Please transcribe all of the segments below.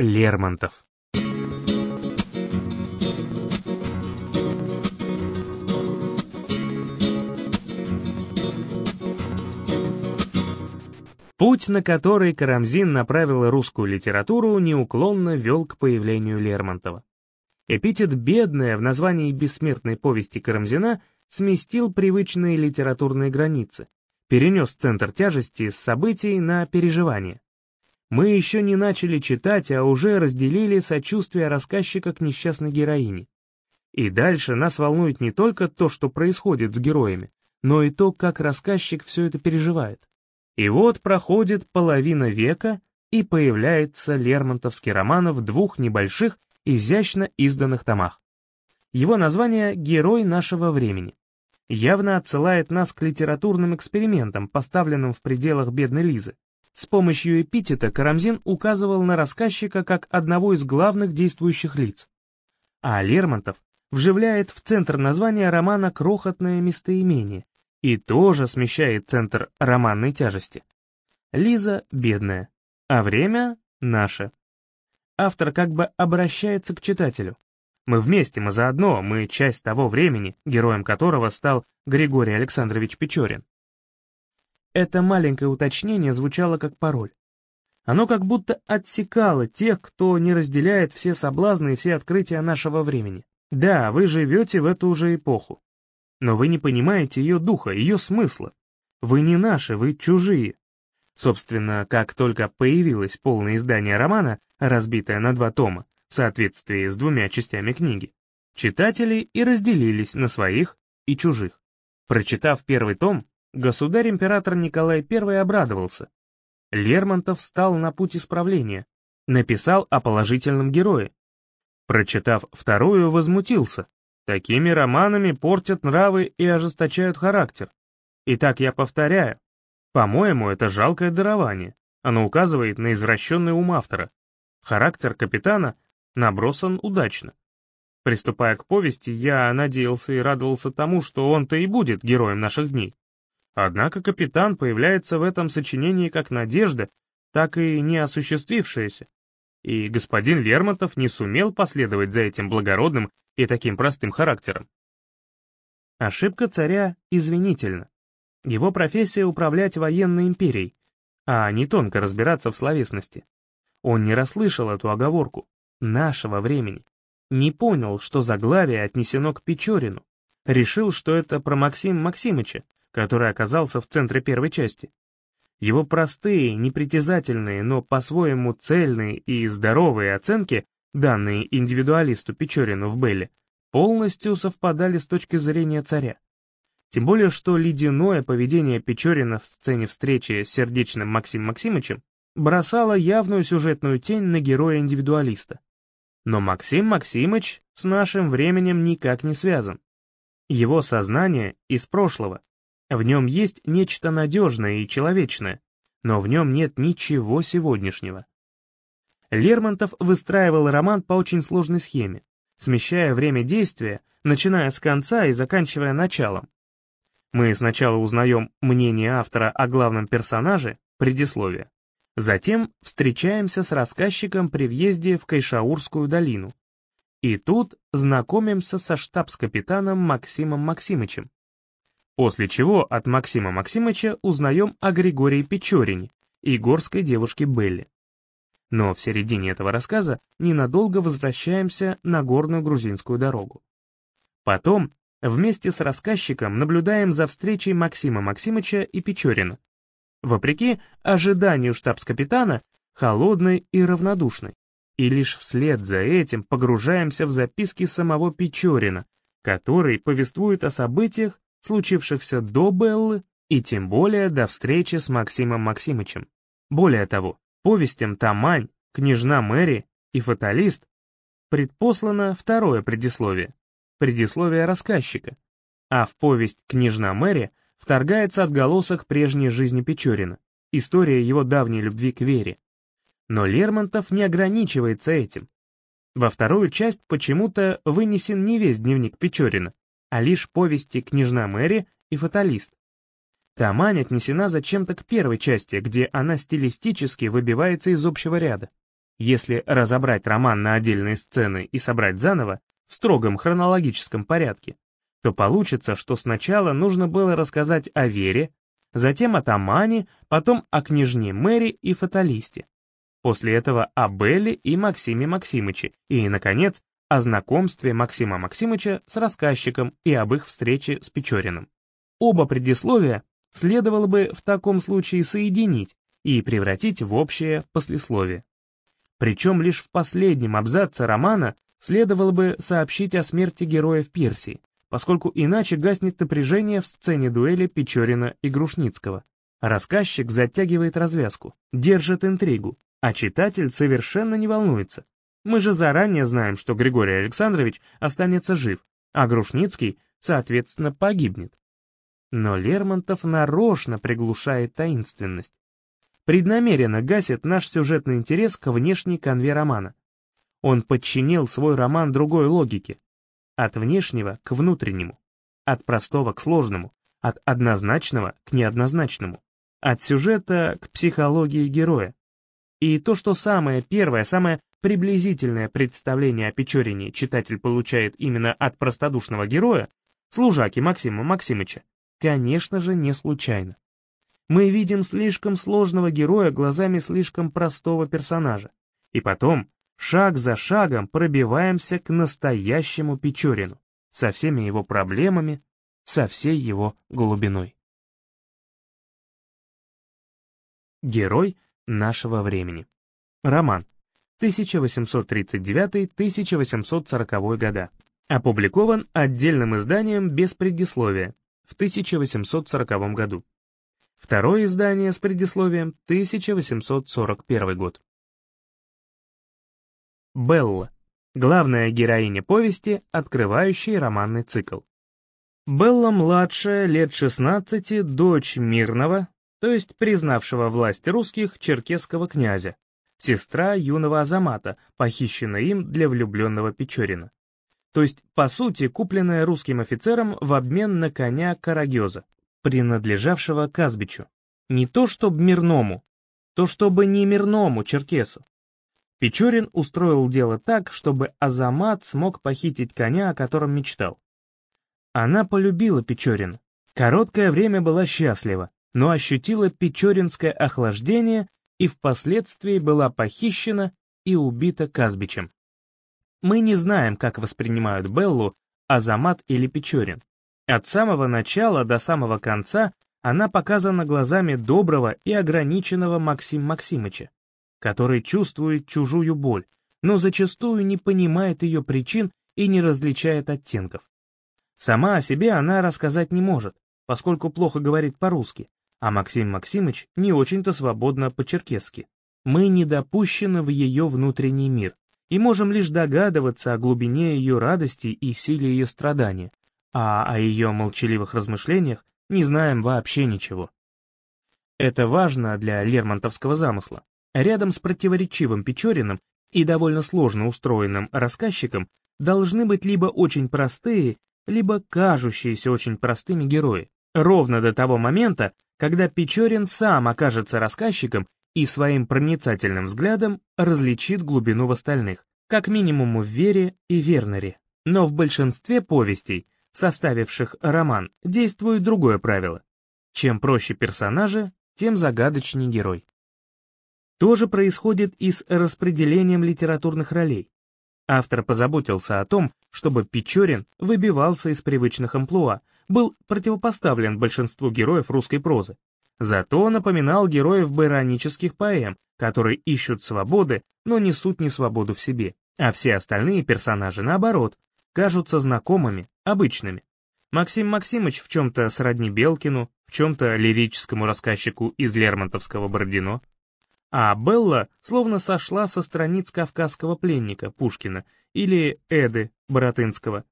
Лермонтов Путь, на который Карамзин направил русскую литературу, неуклонно вел к появлению Лермонтова. Эпитет «бедная» в названии бессмертной повести Карамзина сместил привычные литературные границы, перенес центр тяжести с событий на переживания. Мы еще не начали читать, а уже разделили сочувствие рассказчика к несчастной героине. И дальше нас волнует не только то, что происходит с героями, но и то, как рассказчик все это переживает. И вот проходит половина века, и появляется Лермонтовский роман в двух небольших, изящно изданных томах. Его название «Герой нашего времени» явно отсылает нас к литературным экспериментам, поставленным в пределах бедной Лизы. С помощью эпитета Карамзин указывал на рассказчика как одного из главных действующих лиц. А Лермонтов вживляет в центр названия романа крохотное местоимение, и тоже смещает центр романной тяжести. Лиза бедная, а время наше. Автор как бы обращается к читателю. Мы вместе, мы заодно, мы часть того времени, героем которого стал Григорий Александрович Печорин. Это маленькое уточнение звучало как пароль. Оно как будто отсекало тех, кто не разделяет все соблазны и все открытия нашего времени. Да, вы живете в эту же эпоху. Но вы не понимаете ее духа, ее смысла. Вы не наши, вы чужие. Собственно, как только появилось полное издание романа, разбитое на два тома, в соответствии с двумя частями книги, читатели и разделились на своих и чужих. Прочитав первый том, государь-император Николай I обрадовался. Лермонтов встал на путь исправления, написал о положительном герое. Прочитав вторую, возмутился. Такими романами портят нравы и ожесточают характер. Итак, я повторяю, по-моему, это жалкое дарование. Оно указывает на извращенный ум автора. Характер капитана набросан удачно. Приступая к повести, я надеялся и радовался тому, что он-то и будет героем наших дней. Однако капитан появляется в этом сочинении как надежда, так и не осуществившаяся. И господин Лермонтов не сумел последовать за этим благородным и таким простым характером. Ошибка царя извинительна. Его профессия — управлять военной империей, а не тонко разбираться в словесности. Он не расслышал эту оговорку нашего времени, не понял, что заглавие отнесено к Печорину, решил, что это про Максим Максимыча, который оказался в центре первой части. Его простые, непритязательные, но по-своему цельные и здоровые оценки данные индивидуалисту Печорину в Белле, полностью совпадали с точки зрения царя. Тем более, что ледяное поведение Печорина в сцене встречи с сердечным Максим Максимычем бросало явную сюжетную тень на героя-индивидуалиста. Но Максим Максимыч с нашим временем никак не связан. Его сознание из прошлого. В нем есть нечто надежное и человечное, но в нем нет ничего сегодняшнего. Лермонтов выстраивал роман по очень сложной схеме, смещая время действия, начиная с конца и заканчивая началом. Мы сначала узнаем мнение автора о главном персонаже, предисловие. Затем встречаемся с рассказчиком при въезде в Кайшаурскую долину. И тут знакомимся со штабс-капитаном Максимом Максимычем. После чего от Максима Максимыча узнаем о Григории Печорине и горской девушке Белли. Но в середине этого рассказа ненадолго возвращаемся на горную грузинскую дорогу. Потом вместе с рассказчиком наблюдаем за встречей Максима Максимыча и Печорина. Вопреки ожиданию штабс-капитана, холодной и равнодушной. И лишь вслед за этим погружаемся в записки самого Печорина, который повествует о событиях, случившихся до Беллы и тем более до встречи с Максимом Максимычем. Более того, Повестям «Тамань», «Княжна Мэри» и «Фаталист» предпослано второе предисловие, предисловие рассказчика, а в повесть «Княжна Мэри» вторгается отголосок прежней жизни Печорина, история его давней любви к Вере. Но Лермонтов не ограничивается этим. Во вторую часть почему-то вынесен не весь дневник Печорина, а лишь повести «Княжна Мэри» и «Фаталист». Тамань отнесена зачем-то к первой части, где она стилистически выбивается из общего ряда. Если разобрать роман на отдельные сцены и собрать заново, в строгом хронологическом порядке, то получится, что сначала нужно было рассказать о Вере, затем о Тамане, потом о княжне Мэри и фаталисте. После этого о Белле и Максиме Максимыче, и, наконец, о знакомстве Максима Максимыча с рассказчиком и об их встрече с Печориным. Оба предисловия следовало бы в таком случае соединить и превратить в общее послесловие. Причем лишь в последнем абзаце романа следовало бы сообщить о смерти героя в Персии, поскольку иначе гаснет напряжение в сцене дуэли Печорина и Грушницкого. Рассказчик затягивает развязку, держит интригу, а читатель совершенно не волнуется. Мы же заранее знаем, что Григорий Александрович останется жив, а Грушницкий, соответственно, погибнет. Но Лермонтов нарочно приглушает таинственность преднамеренно гасит наш сюжетный интерес к внешней конве романа. Он подчинил свой роман другой логике. От внешнего к внутреннему, от простого к сложному, от однозначного к неоднозначному, от сюжета к психологии героя. И то, что самое первое, самое приблизительное представление о Печорине читатель получает именно от простодушного героя, служаки Максима Максимыча, конечно же, не случайно. Мы видим слишком сложного героя глазами слишком простого персонажа. И потом, шаг за шагом, пробиваемся к настоящему Печорину, со всеми его проблемами, со всей его глубиной. Герой нашего времени. Роман. 1839-1840 года. Опубликован отдельным изданием без предисловия в 1840 году. Второе издание с предисловием 1841 год. Белла. Главная героиня повести, открывающая романный цикл. Белла младшая, лет 16, дочь мирного, то есть признавшего власть русских черкесского князя, сестра юного Азамата, похищенная им для влюбленного Печорина. То есть, по сути, купленная русским офицером в обмен на коня Карагеза, принадлежавшего Казбичу. Не то чтобы мирному, то чтобы не мирному черкесу. Печорин устроил дело так, чтобы Азамат смог похитить коня, о котором мечтал. Она полюбила Печорина. Короткое время была счастлива, но ощутила печоринское охлаждение и впоследствии была похищена и убита Казбичем. Мы не знаем, как воспринимают Беллу Азамат или Печорин. От самого начала до самого конца она показана глазами доброго и ограниченного Максим Максимыча, который чувствует чужую боль, но зачастую не понимает ее причин и не различает оттенков. Сама о себе она рассказать не может, поскольку плохо говорит по-русски, а Максим Максимыч не очень-то свободно по-черкесски. Мы не допущены в ее внутренний мир и можем лишь догадываться о глубине ее радости и силе ее страдания, а о ее молчаливых размышлениях не знаем вообще ничего. Это важно для лермонтовского замысла. Рядом с противоречивым Печориным и довольно сложно устроенным рассказчиком должны быть либо очень простые, либо кажущиеся очень простыми герои, ровно до того момента, когда Печорин сам окажется рассказчиком и своим проницательным взглядом различит глубину в остальных, как минимум в Вере и Вернере. Но в большинстве повестей составивших роман, действует другое правило. Чем проще персонажи, тем загадочнее герой. То же происходит и с распределением литературных ролей. Автор позаботился о том, чтобы Печорин выбивался из привычных амплуа, был противопоставлен большинству героев русской прозы. Зато напоминал героев байронических поэм, которые ищут свободы, но несут не свободу в себе, а все остальные персонажи, наоборот, кажутся знакомыми, обычными. Максим Максимыч в чем-то сродни Белкину, в чем-то лирическому рассказчику из Лермонтовского Бородино, а Белла словно сошла со страниц кавказского пленника Пушкина или Эды Боротынского.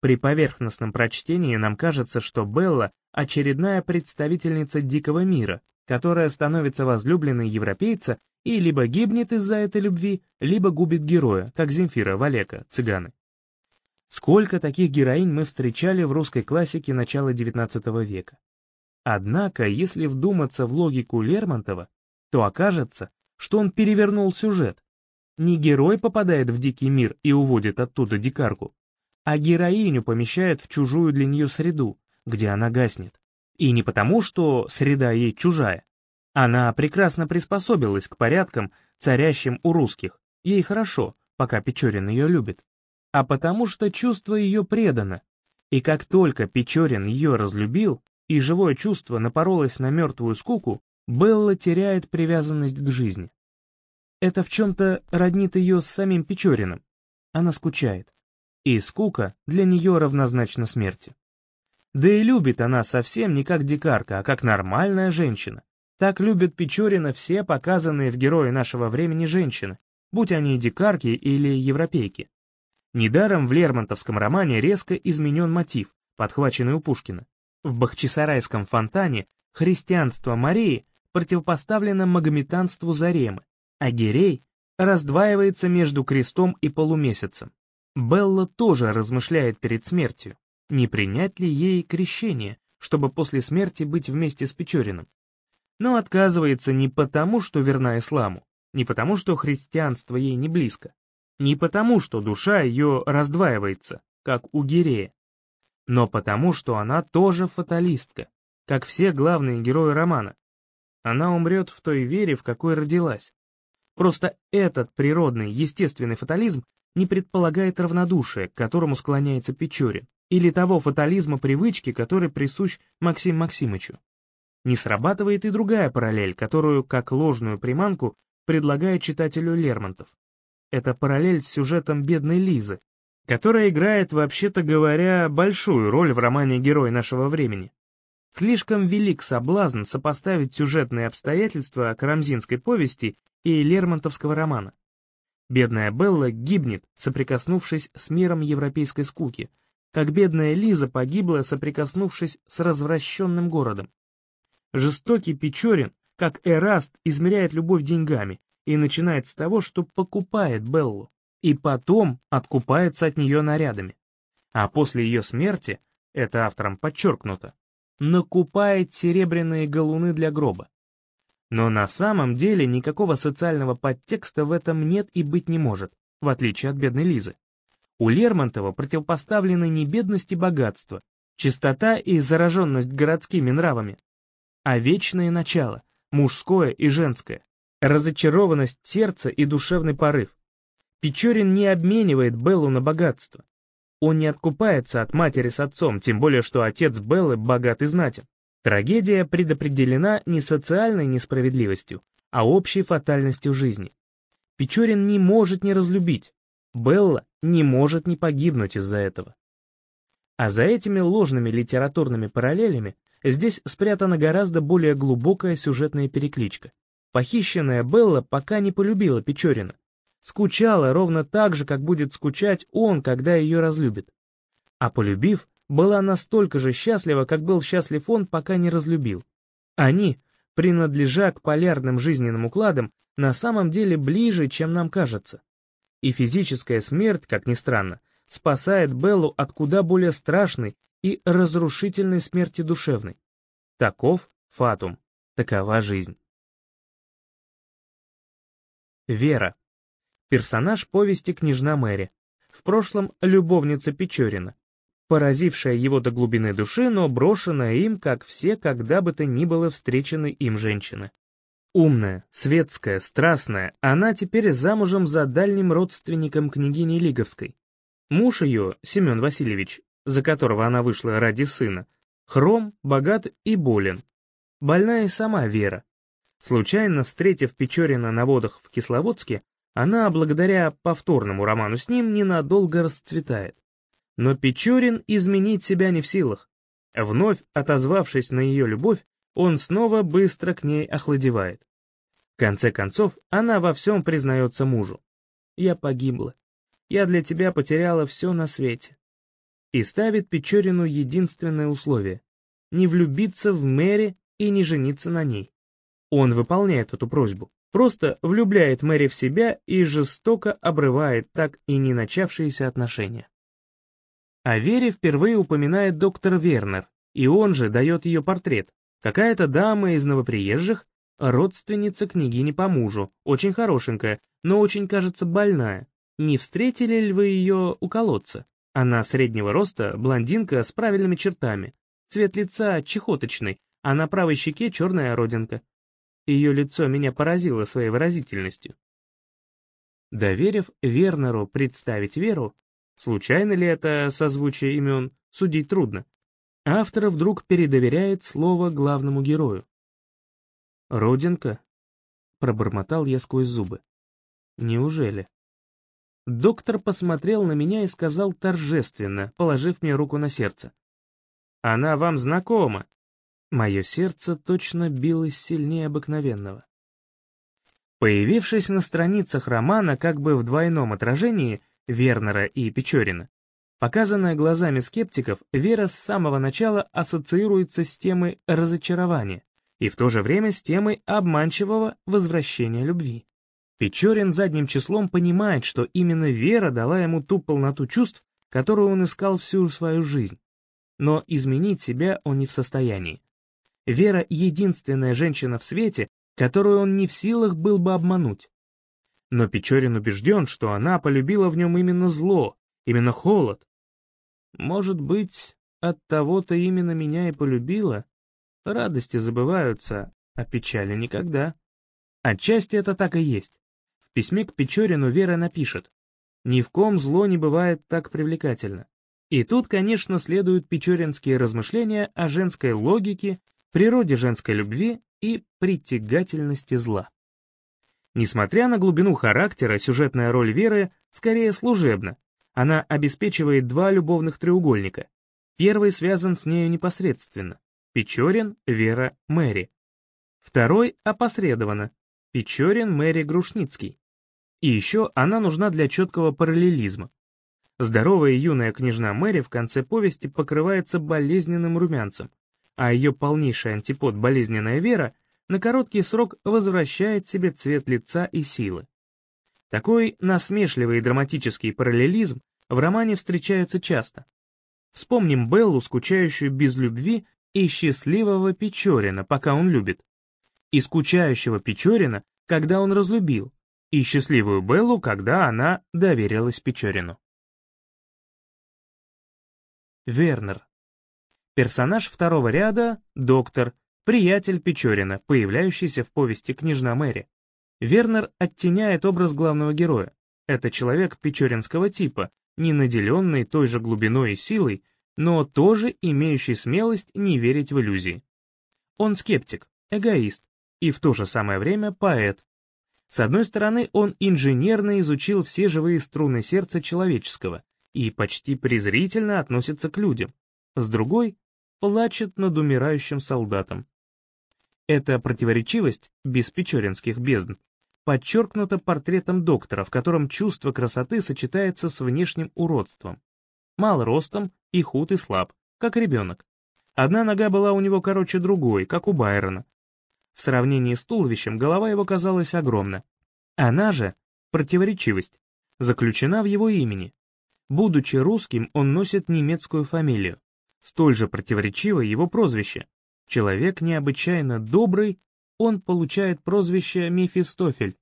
При поверхностном прочтении нам кажется, что Белла — очередная представительница дикого мира, которая становится возлюбленной европейца и либо гибнет из-за этой любви, либо губит героя, как Земфира, Валека, цыганы. Сколько таких героинь мы встречали в русской классике начала XIX века. Однако, если вдуматься в логику Лермонтова, то окажется, что он перевернул сюжет, не герой попадает в дикий мир и уводит оттуда дикарку, а героиню помещает в чужую для нее среду, где она гаснет. И не потому, что среда ей чужая. Она прекрасно приспособилась к порядкам, царящим у русских. Ей хорошо, пока Печорин ее любит. А потому что чувство ее предано. И как только Печорин ее разлюбил, и живое чувство напоролось на мертвую скуку, Белла теряет привязанность к жизни. Это в чем-то роднит ее с самим Печориным. Она скучает. И скука для нее равнозначна смерти. Да и любит она совсем не как дикарка, а как нормальная женщина. Так любят Печорина все показанные в герое нашего времени женщины, будь они дикарки или европейки. Недаром в Лермонтовском романе резко изменен мотив, подхваченный у Пушкина. В Бахчисарайском фонтане христианство Марии противопоставлено магометанству Заремы, а Герей раздваивается между крестом и полумесяцем. Белла тоже размышляет перед смертью, не принять ли ей крещение, чтобы после смерти быть вместе с Печориным. Но отказывается не потому, что верна исламу, не потому, что христианство ей не близко, не потому, что душа ее раздваивается, как у Герея, но потому, что она тоже фаталистка, как все главные герои романа. Она умрет в той вере, в какой родилась, Просто этот природный, естественный фатализм не предполагает равнодушия, к которому склоняется Печорин, или того фатализма привычки, который присущ Максим Максимычу. Не срабатывает и другая параллель, которую, как ложную приманку, предлагает читателю Лермонтов. Это параллель с сюжетом бедной Лизы, которая играет, вообще-то говоря, большую роль в романе «Герой нашего времени». Слишком велик соблазн сопоставить сюжетные обстоятельства Карамзинской повести и Лермонтовского романа. Бедная Белла гибнет, соприкоснувшись с миром европейской скуки, как бедная Лиза погибла, соприкоснувшись с развращенным городом. Жестокий Печорин, как Эраст, измеряет любовь деньгами и начинает с того, что покупает Беллу, и потом откупается от нее нарядами. А после ее смерти, это автором подчеркнуто, накупает серебряные галуны для гроба. Но на самом деле никакого социального подтекста в этом нет и быть не может, в отличие от бедной Лизы. У Лермонтова противопоставлены не бедность и богатство, чистота и зараженность городскими нравами, а вечное начало, мужское и женское, разочарованность сердца и душевный порыв. Печорин не обменивает Беллу на богатство. Он не откупается от матери с отцом, тем более что отец Беллы богат и знатен. Трагедия предопределена не социальной несправедливостью, а общей фатальностью жизни. Печорин не может не разлюбить, Белла не может не погибнуть из-за этого. А за этими ложными литературными параллелями здесь спрятана гораздо более глубокая сюжетная перекличка. Похищенная Белла пока не полюбила Печорина. Скучала ровно так же, как будет скучать он, когда ее разлюбит. А полюбив, была настолько же счастлива, как был счастлив он, пока не разлюбил. Они, принадлежа к полярным жизненным укладам, на самом деле ближе, чем нам кажется. И физическая смерть, как ни странно, спасает Беллу от куда более страшной и разрушительной смерти душевной. Таков фатум, такова жизнь. Вера. Персонаж повести «Княжна Мэри». В прошлом любовница Печорина, поразившая его до глубины души, но брошенная им, как все когда бы то ни было встречены им женщины. Умная, светская, страстная, она теперь замужем за дальним родственником княгини Лиговской. Муж ее, Семен Васильевич, за которого она вышла ради сына, хром, богат и болен. Больная сама Вера. Случайно встретив Печорина на водах в Кисловодске, она, благодаря повторному роману с ним, ненадолго расцветает. Но Печорин изменить себя не в силах. Вновь отозвавшись на ее любовь, он снова быстро к ней охладевает. В конце концов, она во всем признается мужу. «Я погибла. Я для тебя потеряла все на свете». И ставит Печорину единственное условие — не влюбиться в Мэри и не жениться на ней. Он выполняет эту просьбу, просто влюбляет Мэри в себя и жестоко обрывает так и не начавшиеся отношения. О Вере впервые упоминает доктор Вернер, и он же дает ее портрет. Какая-то дама из новоприезжих, родственница княгини по мужу, очень хорошенькая, но очень, кажется, больная. Не встретили ли вы ее у колодца? Она среднего роста, блондинка с правильными чертами. Цвет лица чехоточный, а на правой щеке черная родинка. Ее лицо меня поразило своей выразительностью. Доверив Вернеру представить Веру, случайно ли это созвучие имен, судить трудно, автор вдруг передоверяет слово главному герою. «Родинка?» — пробормотал я сквозь зубы. «Неужели?» Доктор посмотрел на меня и сказал торжественно, положив мне руку на сердце. «Она вам знакома!» Мое сердце точно билось сильнее обыкновенного. Появившись на страницах романа как бы в двойном отражении Вернера и Печорина, показанная глазами скептиков, Вера с самого начала ассоциируется с темой разочарования и в то же время с темой обманчивого возвращения любви. Печорин задним числом понимает, что именно Вера дала ему ту полноту чувств, которую он искал всю свою жизнь. Но изменить себя он не в состоянии. Вера — единственная женщина в свете, которую он не в силах был бы обмануть. Но Печорин убежден, что она полюбила в нем именно зло, именно холод. Может быть, от того-то именно меня и полюбила? Радости забываются, а печали никогда. Отчасти это так и есть. В письме к Печорину Вера напишет «Ни в ком зло не бывает так привлекательно». И тут, конечно, следуют печоринские размышления о женской логике, природе женской любви и притягательности зла. Несмотря на глубину характера, сюжетная роль Веры скорее служебна. Она обеспечивает два любовных треугольника. Первый связан с нею непосредственно. Печорин, Вера, Мэри. Второй опосредованно. Печорин, Мэри, Грушницкий. И еще она нужна для четкого параллелизма. Здоровая юная княжна Мэри в конце повести покрывается болезненным румянцем, а ее полнейший антипод болезненная вера на короткий срок возвращает себе цвет лица и силы. Такой насмешливый и драматический параллелизм в романе встречается часто. Вспомним Беллу, скучающую без любви, и счастливого Печорина, пока он любит, и скучающего Печорина, когда он разлюбил, и счастливую Беллу, когда она доверилась Печорину. Вернер. Персонаж второго ряда — доктор, приятель Печорина, появляющийся в повести «Княжна Мэри». Вернер оттеняет образ главного героя. Это человек печоринского типа, не наделенный той же глубиной и силой, но тоже имеющий смелость не верить в иллюзии. Он скептик, эгоист и в то же самое время поэт, с одной стороны, он инженерно изучил все живые струны сердца человеческого и почти презрительно относится к людям. С другой, плачет над умирающим солдатом. Эта противоречивость без печоринских бездн подчеркнута портретом доктора, в котором чувство красоты сочетается с внешним уродством. Мал ростом и худ и слаб, как ребенок. Одна нога была у него короче другой, как у Байрона, в сравнении с туловищем голова его казалась огромна. Она же, противоречивость, заключена в его имени. Будучи русским, он носит немецкую фамилию. Столь же противоречиво его прозвище. Человек необычайно добрый, он получает прозвище Мефистофель.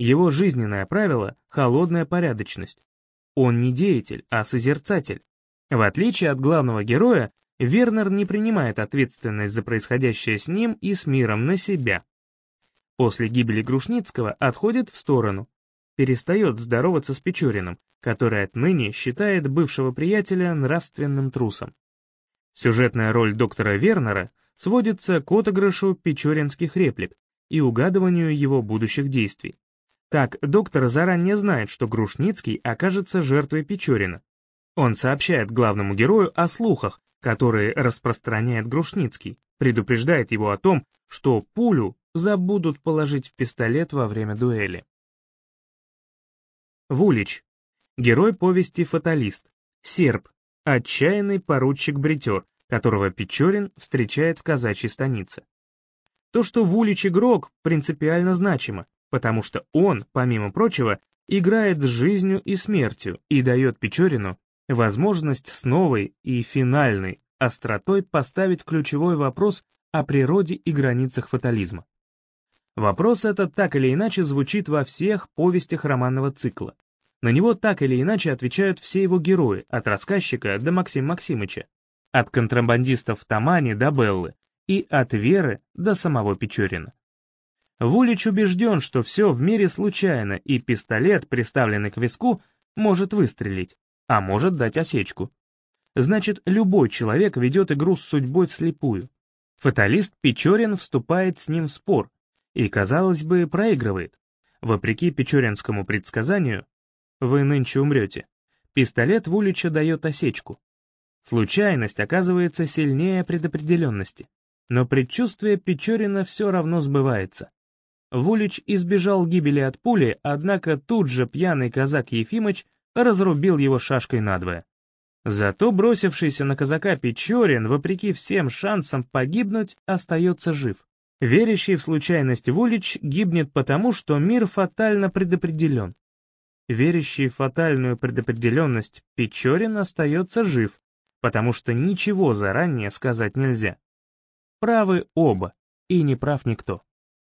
Его жизненное правило — холодная порядочность. Он не деятель, а созерцатель. В отличие от главного героя, Вернер не принимает ответственность за происходящее с ним и с миром на себя. После гибели Грушницкого отходит в сторону, перестает здороваться с Печориным, который отныне считает бывшего приятеля нравственным трусом. Сюжетная роль доктора Вернера сводится к отыгрышу печоринских реплик и угадыванию его будущих действий. Так, доктор заранее знает, что Грушницкий окажется жертвой Печорина. Он сообщает главному герою о слухах, который распространяет Грушницкий, предупреждает его о том, что пулю забудут положить в пистолет во время дуэли. Вулич. Герой повести «Фаталист». Серб. Отчаянный поручик-бритер, которого Печорин встречает в казачьей станице. То, что Вулич игрок, принципиально значимо, потому что он, помимо прочего, играет с жизнью и смертью и дает Печорину возможность с новой и финальной остротой поставить ключевой вопрос о природе и границах фатализма. Вопрос этот так или иначе звучит во всех повестях романного цикла. На него так или иначе отвечают все его герои, от рассказчика до Максима Максимыча, от контрабандистов Тамани до Беллы и от Веры до самого Печорина. Вулич убежден, что все в мире случайно, и пистолет, приставленный к виску, может выстрелить, а может дать осечку. Значит, любой человек ведет игру с судьбой вслепую. Фаталист Печорин вступает с ним в спор и, казалось бы, проигрывает. Вопреки печоринскому предсказанию, вы нынче умрете. Пистолет Вулича дает осечку. Случайность оказывается сильнее предопределенности. Но предчувствие Печорина все равно сбывается. Вулич избежал гибели от пули, однако тут же пьяный казак Ефимыч разрубил его шашкой надвое. Зато бросившийся на казака Печорин, вопреки всем шансам погибнуть, остается жив. Верящий в случайность Вулич гибнет потому, что мир фатально предопределен верящий в фатальную предопределенность Печорин остается жив, потому что ничего заранее сказать нельзя. Правы оба, и не прав никто.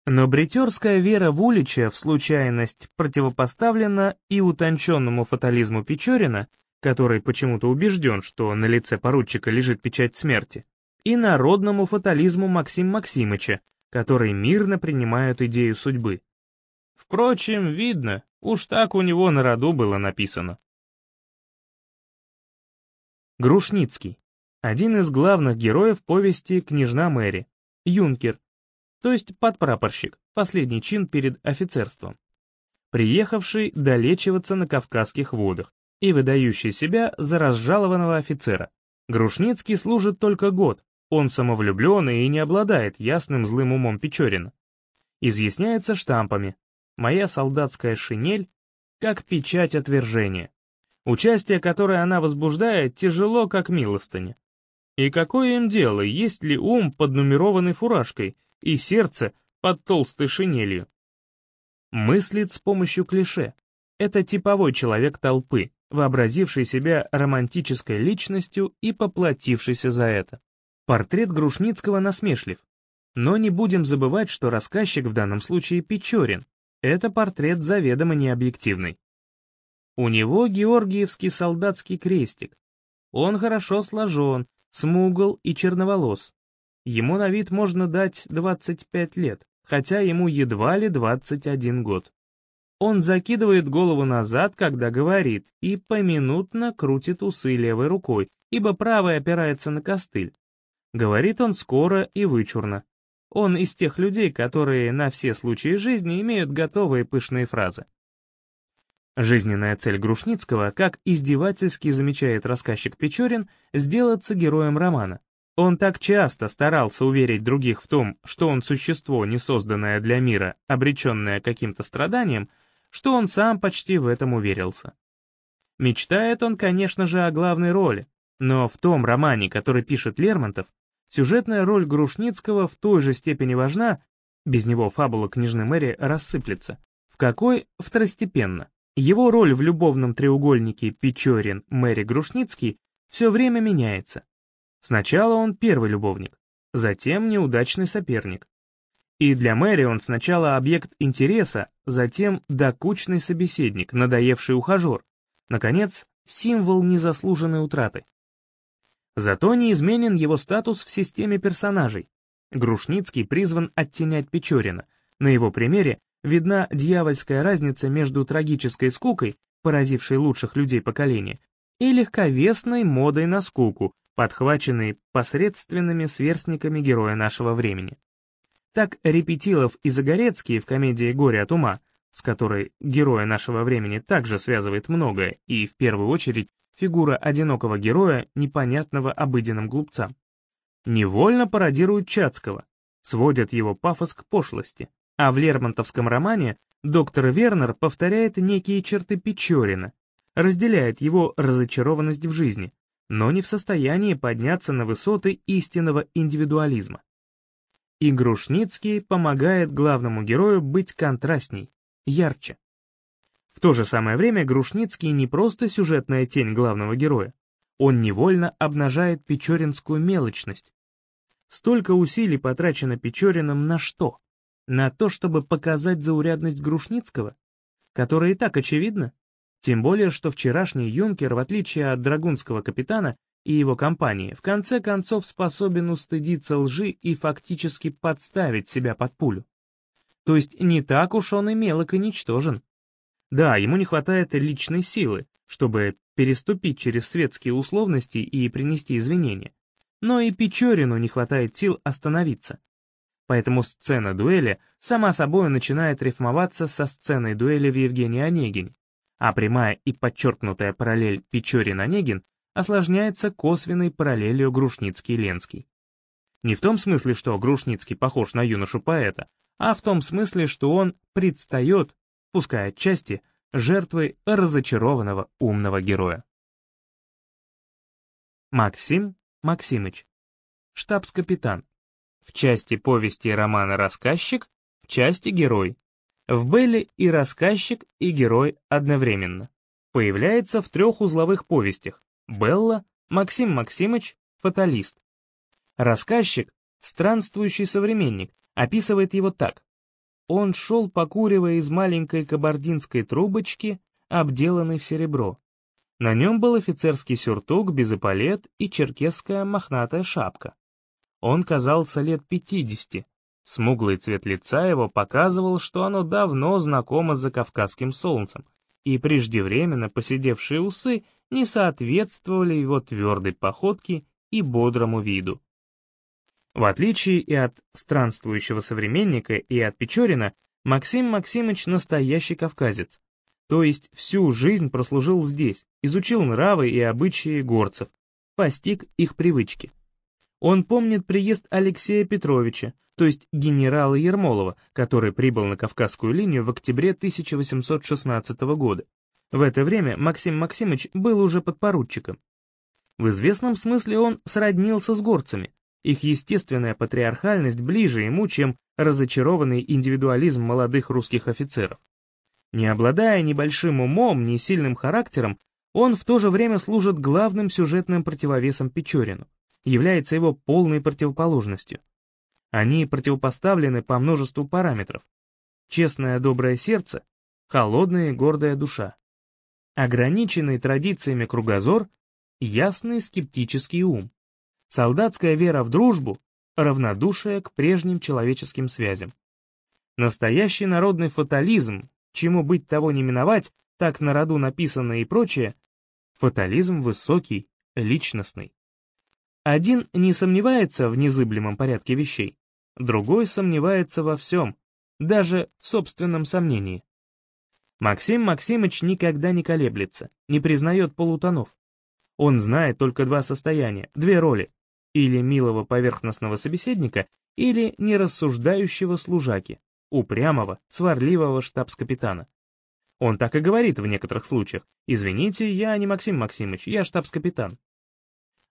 Но бритерская вера в Улича в случайность противопоставлена и утонченному фатализму Печорина, который почему-то убежден, что на лице поручика лежит печать смерти, и народному фатализму Максим Максимыча, который мирно принимает идею судьбы. Впрочем, видно, Уж так у него на роду было написано. Грушницкий. Один из главных героев повести «Княжна Мэри». Юнкер, то есть подпрапорщик, последний чин перед офицерством. Приехавший долечиваться на Кавказских водах и выдающий себя за разжалованного офицера. Грушницкий служит только год, он самовлюбленный и не обладает ясным злым умом Печорина. Изъясняется штампами, моя солдатская шинель, как печать отвержения. Участие, которое она возбуждает, тяжело, как милостыня. И какое им дело, есть ли ум под нумерованной фуражкой и сердце под толстой шинелью? Мыслит с помощью клише. Это типовой человек толпы, вообразивший себя романтической личностью и поплатившийся за это. Портрет Грушницкого насмешлив. Но не будем забывать, что рассказчик в данном случае Печорин, это портрет заведомо необъективный. У него георгиевский солдатский крестик. Он хорошо сложен, смугл и черноволос. Ему на вид можно дать 25 лет, хотя ему едва ли 21 год. Он закидывает голову назад, когда говорит, и поминутно крутит усы левой рукой, ибо правая опирается на костыль. Говорит он скоро и вычурно. Он из тех людей, которые на все случаи жизни имеют готовые пышные фразы. Жизненная цель Грушницкого, как издевательски замечает рассказчик Печорин, сделаться героем романа. Он так часто старался уверить других в том, что он существо, не созданное для мира, обреченное каким-то страданием, что он сам почти в этом уверился. Мечтает он, конечно же, о главной роли, но в том романе, который пишет Лермонтов, Сюжетная роль Грушницкого в той же степени важна, без него фабула княжны Мэри рассыплется, в какой второстепенно. Его роль в любовном треугольнике Печорин, Мэри, Грушницкий все время меняется. Сначала он первый любовник, затем неудачный соперник. И для Мэри он сначала объект интереса, затем докучный собеседник, надоевший ухажер, наконец, символ незаслуженной утраты. Зато неизменен его статус в системе персонажей. Грушницкий призван оттенять Печорина. На его примере видна дьявольская разница между трагической скукой, поразившей лучших людей поколения, и легковесной модой на скуку, подхваченной посредственными сверстниками героя нашего времени. Так Репетилов и Загорецкий в комедии «Горе от ума», с которой героя нашего времени также связывает многое, и в первую очередь фигура одинокого героя, непонятного обыденным глупцам. Невольно пародируют Чацкого, сводят его пафос к пошлости, а в Лермонтовском романе доктор Вернер повторяет некие черты Печорина, разделяет его разочарованность в жизни, но не в состоянии подняться на высоты истинного индивидуализма. И Грушницкий помогает главному герою быть контрастней, ярче. В то же самое время Грушницкий не просто сюжетная тень главного героя, он невольно обнажает печоринскую мелочность. Столько усилий потрачено Печориным на что? На то, чтобы показать заурядность Грушницкого? Которая и так очевидна? Тем более, что вчерашний юнкер, в отличие от драгунского капитана и его компании, в конце концов способен устыдиться лжи и фактически подставить себя под пулю. То есть не так уж он и мелок и ничтожен. Да, ему не хватает личной силы, чтобы переступить через светские условности и принести извинения. Но и Печорину не хватает сил остановиться. Поэтому сцена дуэли сама собой начинает рифмоваться со сценой дуэли в Евгении Онегине, а прямая и подчеркнутая параллель Печорин-Онегин осложняется косвенной параллелью Грушницкий-Ленский. Не в том смысле, что Грушницкий похож на юношу-поэта, а в том смысле, что он предстает, пускай отчасти, жертвой разочарованного умного героя. Максим Максимыч, штабс-капитан. В части повести романа рассказчик, в части герой. В Белле и рассказчик, и герой одновременно. Появляется в трех узловых повестях «Белла», «Максим Максимыч», «Фаталист». Рассказчик, странствующий современник, описывает его так. Он шел, покуривая из маленькой кабардинской трубочки, обделанной в серебро. На нем был офицерский сюртук без эполет и черкесская мохнатая шапка. Он казался лет пятидесяти. Смуглый цвет лица его показывал, что оно давно знакомо с закавказским солнцем, и преждевременно поседевшие усы не соответствовали его твердой походке и бодрому виду. В отличие и от странствующего современника, и от Печорина, Максим Максимыч настоящий кавказец. То есть всю жизнь прослужил здесь, изучил нравы и обычаи горцев, постиг их привычки. Он помнит приезд Алексея Петровича, то есть генерала Ермолова, который прибыл на Кавказскую линию в октябре 1816 года. В это время Максим Максимыч был уже подпоручиком. В известном смысле он сроднился с горцами, их естественная патриархальность ближе ему, чем разочарованный индивидуализм молодых русских офицеров. Не обладая ни большим умом, ни сильным характером, он в то же время служит главным сюжетным противовесом Печорину, является его полной противоположностью. Они противопоставлены по множеству параметров. Честное доброе сердце, холодная гордая душа. Ограниченный традициями кругозор, ясный скептический ум солдатская вера в дружбу, равнодушие к прежним человеческим связям. Настоящий народный фатализм, чему быть того не миновать, так на роду написано и прочее, фатализм высокий, личностный. Один не сомневается в незыблемом порядке вещей, другой сомневается во всем, даже в собственном сомнении. Максим Максимыч никогда не колеблется, не признает полутонов. Он знает только два состояния, две роли или милого поверхностного собеседника, или нерассуждающего служаки, упрямого, сварливого штабс-капитана. Он так и говорит в некоторых случаях. «Извините, я не Максим Максимович, я штабс-капитан».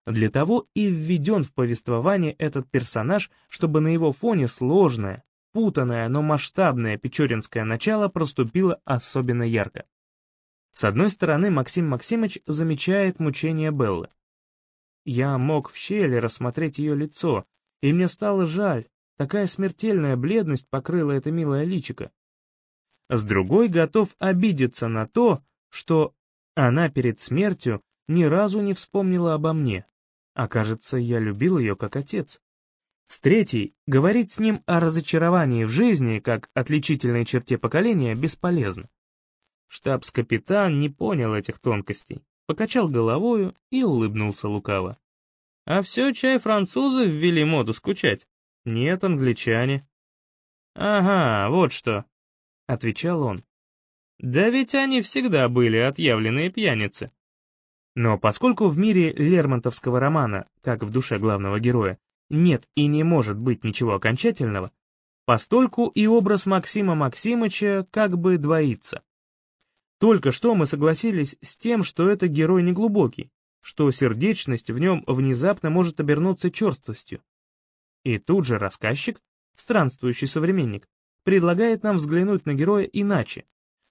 Для того и введен в повествование этот персонаж, чтобы на его фоне сложное, путанное, но масштабное печоринское начало проступило особенно ярко. С одной стороны, Максим Максимович замечает мучения Беллы. Я мог в щели рассмотреть ее лицо, и мне стало жаль, такая смертельная бледность покрыла это милое личико. С другой готов обидеться на то, что она перед смертью ни разу не вспомнила обо мне, а кажется, я любил ее как отец. С третьей, говорить с ним о разочаровании в жизни, как отличительной черте поколения, бесполезно. Штабс-капитан не понял этих тонкостей покачал головою и улыбнулся лукаво. «А все чай французы ввели моду скучать? Нет, англичане». «Ага, вот что», — отвечал он. «Да ведь они всегда были отъявленные пьяницы». Но поскольку в мире Лермонтовского романа, как в душе главного героя, нет и не может быть ничего окончательного, постольку и образ Максима Максимыча как бы двоится. Только что мы согласились с тем, что это герой неглубокий, что сердечность в нем внезапно может обернуться черствостью. И тут же рассказчик, странствующий современник, предлагает нам взглянуть на героя иначе.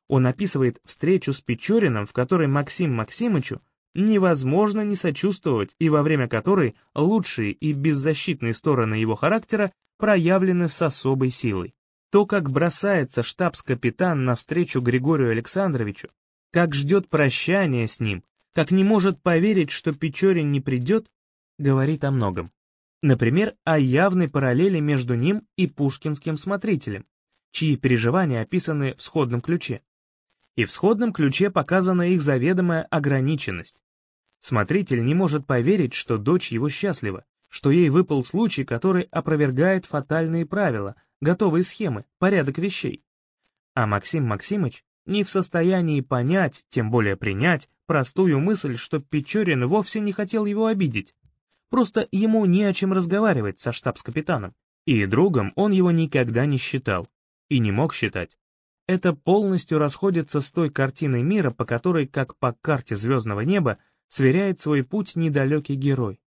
Он описывает встречу с Печориным, в которой Максим Максимычу невозможно не сочувствовать и во время которой лучшие и беззащитные стороны его характера проявлены с особой силой. То как бросается штабс-капитан навстречу Григорию Александровичу, как ждет прощания с ним, как не может поверить, что Печорин не придет, говорит о многом. Например, о явной параллели между ним и пушкинским смотрителем, чьи переживания описаны в сходном ключе. И в сходном ключе показана их заведомая ограниченность. Смотритель не может поверить, что дочь его счастлива, что ей выпал случай, который опровергает фатальные правила, готовые схемы, порядок вещей. А Максим Максимыч не в состоянии понять, тем более принять, простую мысль, что Печорин вовсе не хотел его обидеть. Просто ему не о чем разговаривать со штабс-капитаном, и другом он его никогда не считал, и не мог считать. Это полностью расходится с той картиной мира, по которой, как по карте звездного неба, сверяет свой путь недалекий герой.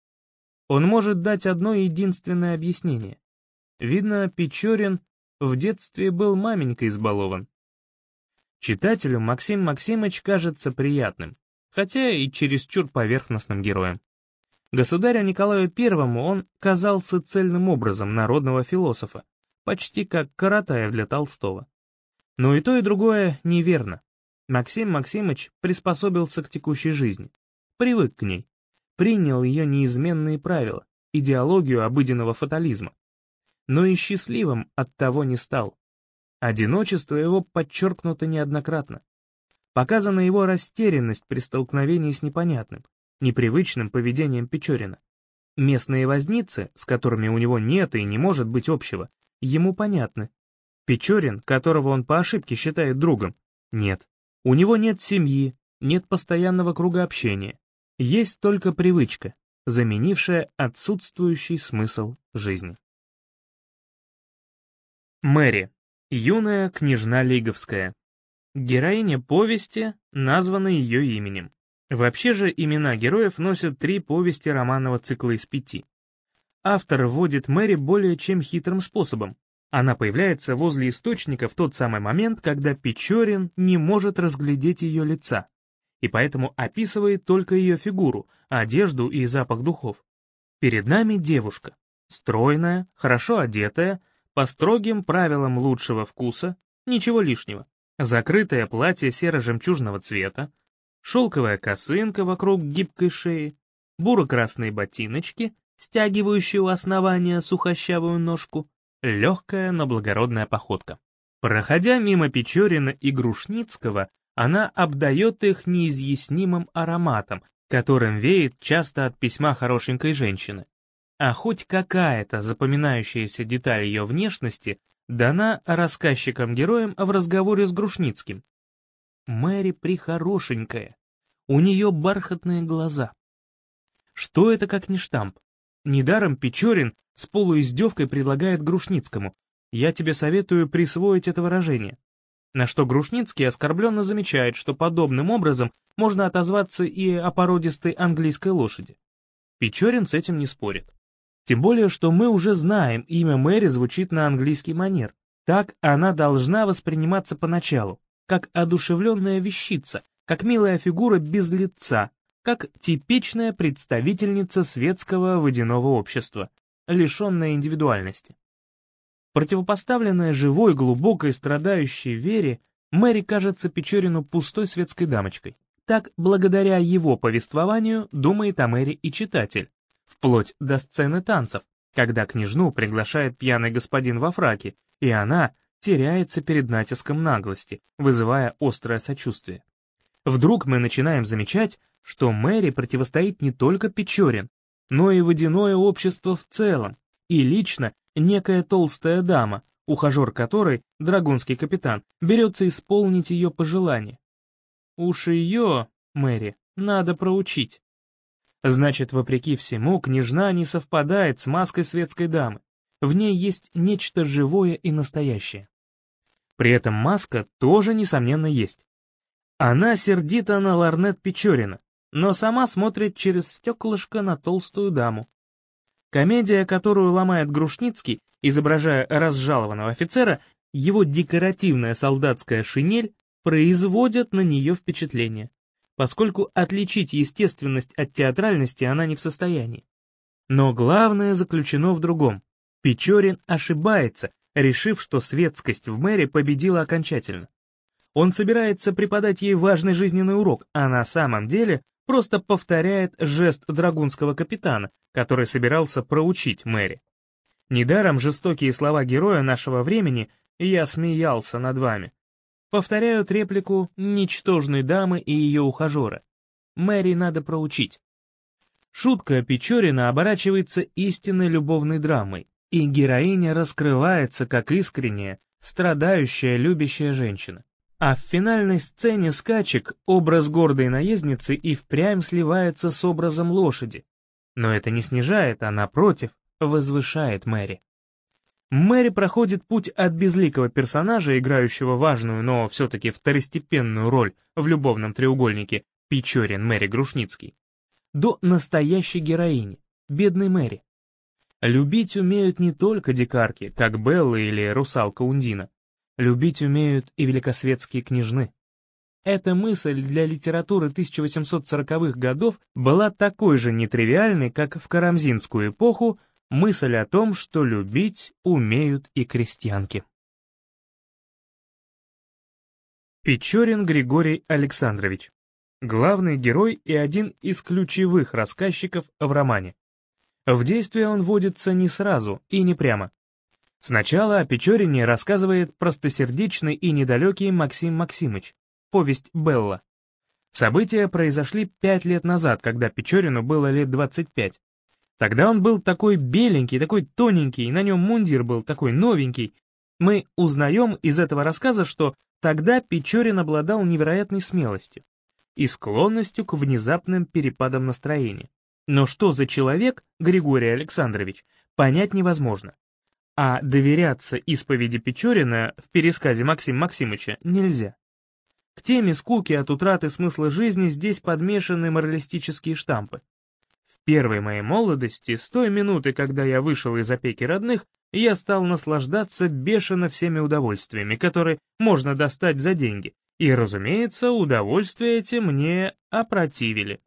Он может дать одно единственное объяснение. Видно, Печорин в детстве был маменькой избалован. Читателю Максим Максимыч кажется приятным, хотя и чересчур поверхностным героем. Государю Николаю Первому он казался цельным образом народного философа, почти как Каратаев для Толстого. Но и то, и другое неверно. Максим Максимыч приспособился к текущей жизни, привык к ней, принял ее неизменные правила, идеологию обыденного фатализма. Но и счастливым от того не стал. Одиночество его подчеркнуто неоднократно. Показана его растерянность при столкновении с непонятным, непривычным поведением Печорина. Местные возницы, с которыми у него нет и не может быть общего, ему понятны. Печорин, которого он по ошибке считает другом, нет. У него нет семьи, нет постоянного круга общения. Есть только привычка, заменившая отсутствующий смысл жизни. Мэри, юная княжна Лиговская. Героиня повести названа ее именем. Вообще же имена героев носят три повести романного цикла из пяти. Автор вводит Мэри более чем хитрым способом. Она появляется возле источника в тот самый момент, когда Печорин не может разглядеть ее лица и поэтому описывает только ее фигуру, одежду и запах духов. Перед нами девушка, стройная, хорошо одетая, по строгим правилам лучшего вкуса, ничего лишнего. Закрытое платье серо-жемчужного цвета, шелковая косынка вокруг гибкой шеи, буро-красные ботиночки, стягивающие у основания сухощавую ножку, легкая, но благородная походка. Проходя мимо Печорина и Грушницкого, она обдает их неизъяснимым ароматом, которым веет часто от письма хорошенькой женщины. А хоть какая-то запоминающаяся деталь ее внешности дана рассказчикам-героям в разговоре с Грушницким. Мэри прихорошенькая, у нее бархатные глаза. Что это как не штамп? Недаром Печорин с полуиздевкой предлагает Грушницкому. Я тебе советую присвоить это выражение. На что Грушницкий оскорбленно замечает, что подобным образом можно отозваться и о породистой английской лошади. Печорин с этим не спорит. Тем более, что мы уже знаем, имя Мэри звучит на английский манер. Так она должна восприниматься поначалу, как одушевленная вещица, как милая фигура без лица, как типичная представительница светского водяного общества, лишенная индивидуальности. Противопоставленная живой, глубокой, страдающей вере, Мэри кажется Печорину пустой светской дамочкой. Так, благодаря его повествованию, думает о Мэри и читатель, вплоть до сцены танцев, когда княжну приглашает пьяный господин во фраке, и она теряется перед натиском наглости, вызывая острое сочувствие. Вдруг мы начинаем замечать, что Мэри противостоит не только Печорин, но и водяное общество в целом, и лично некая толстая дама, ухажер которой, драгунский капитан, берется исполнить ее пожелание. Уж ее, Мэри, надо проучить. Значит, вопреки всему, княжна не совпадает с маской светской дамы. В ней есть нечто живое и настоящее. При этом маска тоже, несомненно, есть. Она сердита на ларнет Печорина, но сама смотрит через стеклышко на толстую даму, Комедия, которую ломает Грушницкий, изображая разжалованного офицера, его декоративная солдатская шинель производят на нее впечатление, поскольку отличить естественность от театральности она не в состоянии. Но главное заключено в другом. Печорин ошибается, решив, что светскость в мэре победила окончательно. Он собирается преподать ей важный жизненный урок, а на самом деле просто повторяет жест драгунского капитана, который собирался проучить Мэри. Недаром жестокие слова героя нашего времени «я смеялся над вами» повторяют реплику ничтожной дамы и ее ухажера. Мэри надо проучить. Шутка Печорина оборачивается истинной любовной драмой, и героиня раскрывается как искренняя, страдающая, любящая женщина. А в финальной сцене скачек образ гордой наездницы и впрямь сливается с образом лошади. Но это не снижает, а напротив, возвышает Мэри. Мэри проходит путь от безликого персонажа, играющего важную, но все-таки второстепенную роль в любовном треугольнике Печорин Мэри Грушницкий, до настоящей героини, бедной Мэри. Любить умеют не только дикарки, как Белла или русалка Ундина. Любить умеют и великосветские княжны. Эта мысль для литературы 1840-х годов была такой же нетривиальной, как в карамзинскую эпоху мысль о том, что любить умеют и крестьянки. Печорин Григорий Александрович. Главный герой и один из ключевых рассказчиков в романе. В действие он вводится не сразу и не прямо. Сначала о Печорине рассказывает простосердечный и недалекий Максим Максимыч, повесть «Белла». События произошли пять лет назад, когда Печорину было лет 25. Тогда он был такой беленький, такой тоненький, и на нем мундир был такой новенький. Мы узнаем из этого рассказа, что тогда Печорин обладал невероятной смелостью и склонностью к внезапным перепадам настроения. Но что за человек, Григорий Александрович, понять невозможно. А доверяться исповеди Печорина в пересказе Максима Максимыча нельзя. К теме скуки от утраты смысла жизни здесь подмешаны моралистические штампы первой моей молодости, с той минуты, когда я вышел из опеки родных, я стал наслаждаться бешено всеми удовольствиями, которые можно достать за деньги, и, разумеется, удовольствия эти мне опротивили.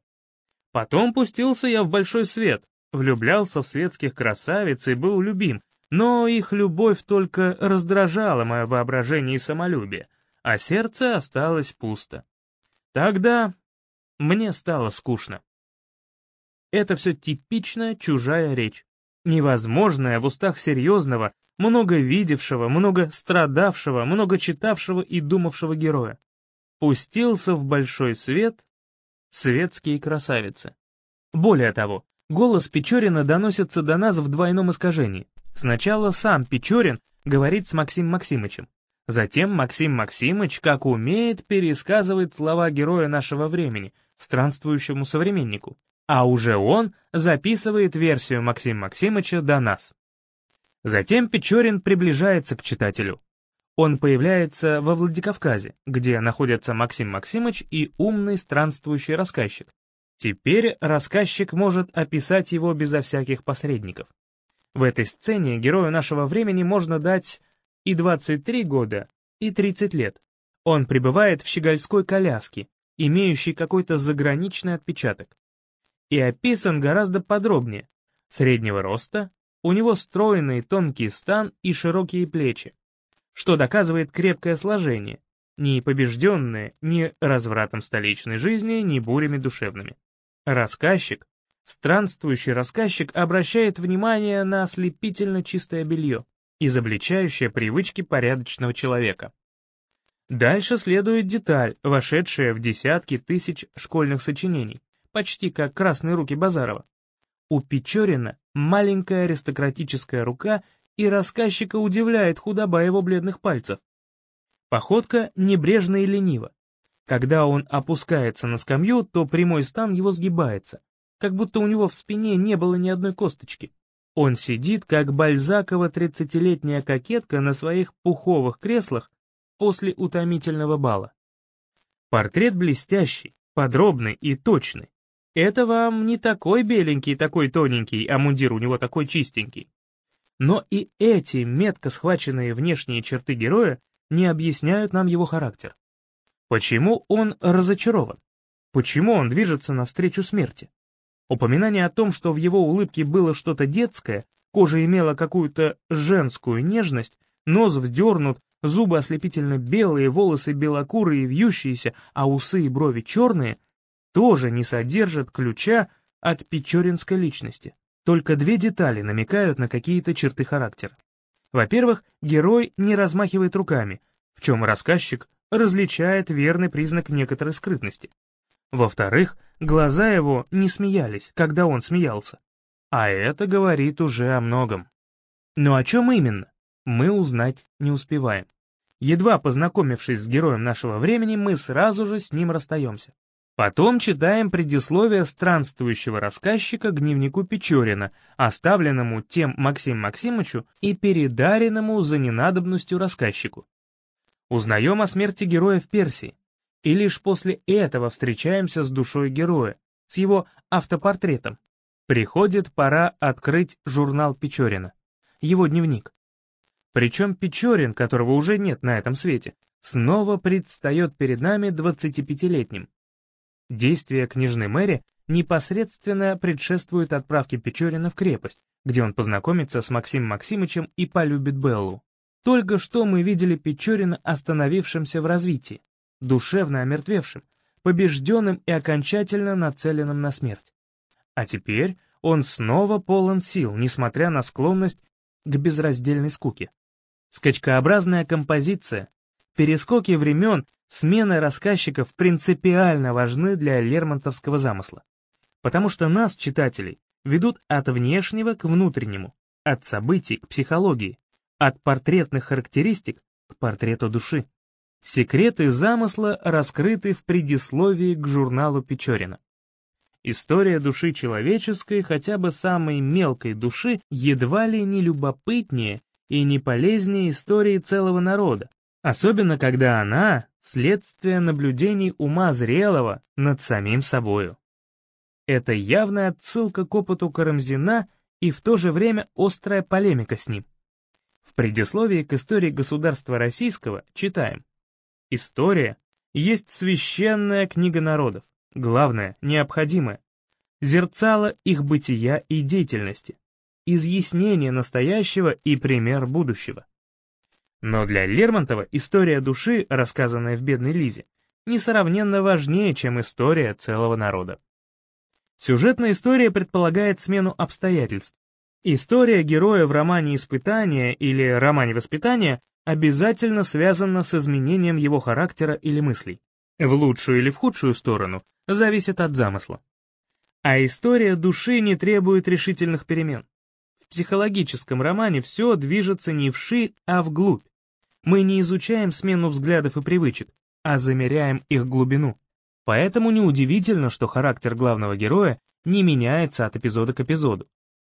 Потом пустился я в большой свет, влюблялся в светских красавиц и был любим, но их любовь только раздражала мое воображение и самолюбие, а сердце осталось пусто. Тогда мне стало скучно. Это все типичная чужая речь, невозможная в устах серьезного, много видевшего, много страдавшего, много читавшего и думавшего героя. Пустился в большой свет светские красавицы. Более того, голос Печорина доносится до нас в двойном искажении. Сначала сам Печорин говорит с Максим Максимычем. Затем Максим Максимыч, как умеет, пересказывает слова героя нашего времени, странствующему современнику а уже он записывает версию Максима Максимыча до нас. Затем Печорин приближается к читателю. Он появляется во Владикавказе, где находятся Максим Максимыч и умный странствующий рассказчик. Теперь рассказчик может описать его безо всяких посредников. В этой сцене герою нашего времени можно дать и 23 года, и 30 лет. Он пребывает в щегольской коляске, имеющей какой-то заграничный отпечаток и описан гораздо подробнее. Среднего роста, у него стройный тонкий стан и широкие плечи, что доказывает крепкое сложение, не побежденное ни развратом столичной жизни, ни бурями душевными. Рассказчик, странствующий рассказчик обращает внимание на ослепительно чистое белье, изобличающее привычки порядочного человека. Дальше следует деталь, вошедшая в десятки тысяч школьных сочинений почти как красные руки Базарова. У Печорина маленькая аристократическая рука, и рассказчика удивляет худоба его бледных пальцев. Походка небрежна и ленива. Когда он опускается на скамью, то прямой стан его сгибается, как будто у него в спине не было ни одной косточки. Он сидит, как бальзакова тридцатилетняя кокетка на своих пуховых креслах после утомительного бала. Портрет блестящий, подробный и точный. Это вам не такой беленький, такой тоненький, а мундир у него такой чистенький. Но и эти метко схваченные внешние черты героя не объясняют нам его характер. Почему он разочарован? Почему он движется навстречу смерти? Упоминание о том, что в его улыбке было что-то детское, кожа имела какую-то женскую нежность, нос вдернут, зубы ослепительно белые, волосы белокурые и вьющиеся, а усы и брови черные, тоже не содержат ключа от печоринской личности. Только две детали намекают на какие-то черты характера. Во-первых, герой не размахивает руками, в чем рассказчик различает верный признак некоторой скрытности. Во-вторых, глаза его не смеялись, когда он смеялся. А это говорит уже о многом. Но о чем именно, мы узнать не успеваем. Едва познакомившись с героем нашего времени, мы сразу же с ним расстаемся. Потом читаем предисловие странствующего рассказчика к дневнику Печорина, оставленному тем Максим Максимовичу и передаренному за ненадобностью рассказчику. Узнаем о смерти героя в Персии, и лишь после этого встречаемся с душой героя, с его автопортретом. Приходит пора открыть журнал Печорина, его дневник. Причем Печорин, которого уже нет на этом свете, снова предстает перед нами 25-летним. Действие княжны Мэри непосредственно предшествует отправке Печорина в крепость, где он познакомится с Максимом Максимычем и полюбит Беллу. Только что мы видели Печорина остановившимся в развитии, душевно омертвевшим, побежденным и окончательно нацеленным на смерть. А теперь он снова полон сил, несмотря на склонность к безраздельной скуке. Скачкообразная композиция, перескоки времен, смены рассказчиков принципиально важны для Лермонтовского замысла. Потому что нас, читателей, ведут от внешнего к внутреннему, от событий к психологии, от портретных характеристик к портрету души. Секреты замысла раскрыты в предисловии к журналу Печорина. История души человеческой, хотя бы самой мелкой души, едва ли не любопытнее и не полезнее истории целого народа, особенно когда она — следствие наблюдений ума зрелого над самим собою. Это явная отсылка к опыту Карамзина и в то же время острая полемика с ним. В предисловии к истории государства российского читаем. История есть священная книга народов, главное, необходимое, зерцало их бытия и деятельности, изъяснение настоящего и пример будущего. Но для Лермонтова история души, рассказанная в «Бедной Лизе», несравненно важнее, чем история целого народа. Сюжетная история предполагает смену обстоятельств, История героя в романе «Испытание» или романе «Воспитание» обязательно связана с изменением его характера или мыслей. В лучшую или в худшую сторону зависит от замысла. А история души не требует решительных перемен. В психологическом романе все движется не вширь, а вглубь. Мы не изучаем смену взглядов и привычек, а замеряем их глубину. Поэтому неудивительно, что характер главного героя не меняется от эпизода к эпизоду.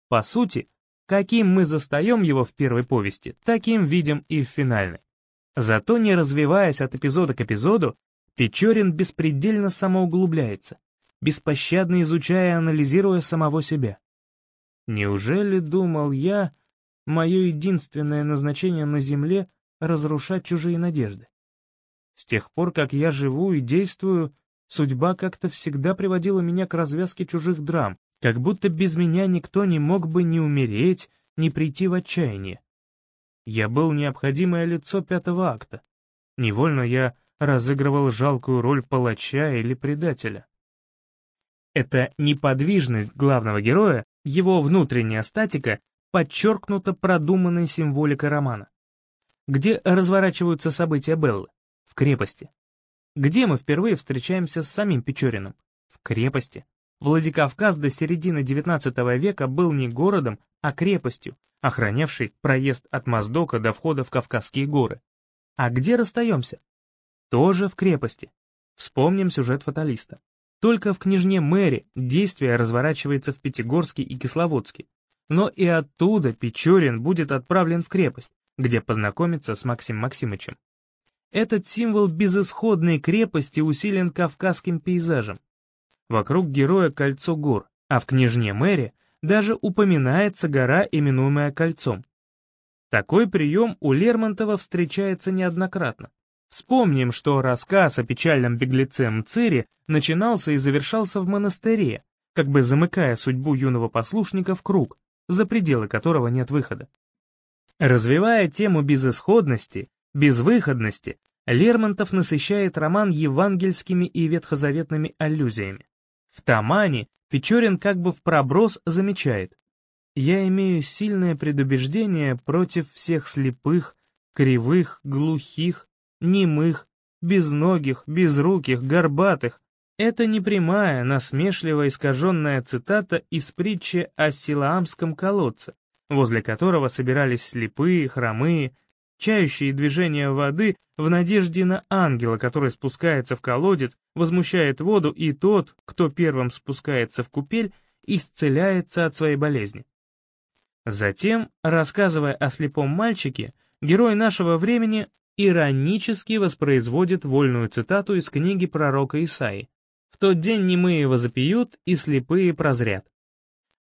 По сути, каким мы застаем его в первой повести, таким видим и в финальной. Зато не развиваясь от эпизода к эпизоду, Печорин беспредельно самоуглубляется, беспощадно изучая и анализируя самого себя. Неужели, думал я, мое единственное назначение на Земле — разрушать чужие надежды? С тех пор, как я живу и действую, судьба как-то всегда приводила меня к развязке чужих драм, как будто без меня никто не мог бы ни умереть, ни прийти в отчаяние. Я был необходимое лицо пятого акта. Невольно я разыгрывал жалкую роль палача или предателя. Эта неподвижность главного героя, его внутренняя статика, подчеркнута продуманной символикой романа. Где разворачиваются события Беллы? В крепости. Где мы впервые встречаемся с самим Печориным? В крепости. Владикавказ до середины XIX века был не городом, а крепостью, охранявшей проезд от Моздока до входа в Кавказские горы. А где расстаемся? Тоже в крепости. Вспомним сюжет фаталиста. Только в княжне Мэри действие разворачивается в Пятигорске и Кисловодске. Но и оттуда Печорин будет отправлен в крепость, где познакомится с Максим Максимычем. Этот символ безысходной крепости усилен кавказским пейзажем. Вокруг героя кольцо гор, а в «Княжне Мэри» даже упоминается гора, именуемая кольцом. Такой прием у Лермонтова встречается неоднократно. Вспомним, что рассказ о печальном беглеце Мцире начинался и завершался в монастыре, как бы замыкая судьбу юного послушника в круг, за пределы которого нет выхода. Развивая тему безысходности, безвыходности, Лермонтов насыщает роман евангельскими и ветхозаветными аллюзиями. В Тамане Печорин как бы в проброс замечает «Я имею сильное предубеждение против всех слепых, кривых, глухих, немых, безногих, безруких, горбатых. Это не прямая, насмешливо искаженная цитата из притчи о Силаамском колодце, возле которого собирались слепые, хромые, чающие движения воды в надежде на ангела, который спускается в колодец, возмущает воду, и тот, кто первым спускается в купель, исцеляется от своей болезни. Затем, рассказывая о слепом мальчике, герой нашего времени иронически воспроизводит вольную цитату из книги пророка Исаи. «В тот день немые возопьют, и слепые прозрят».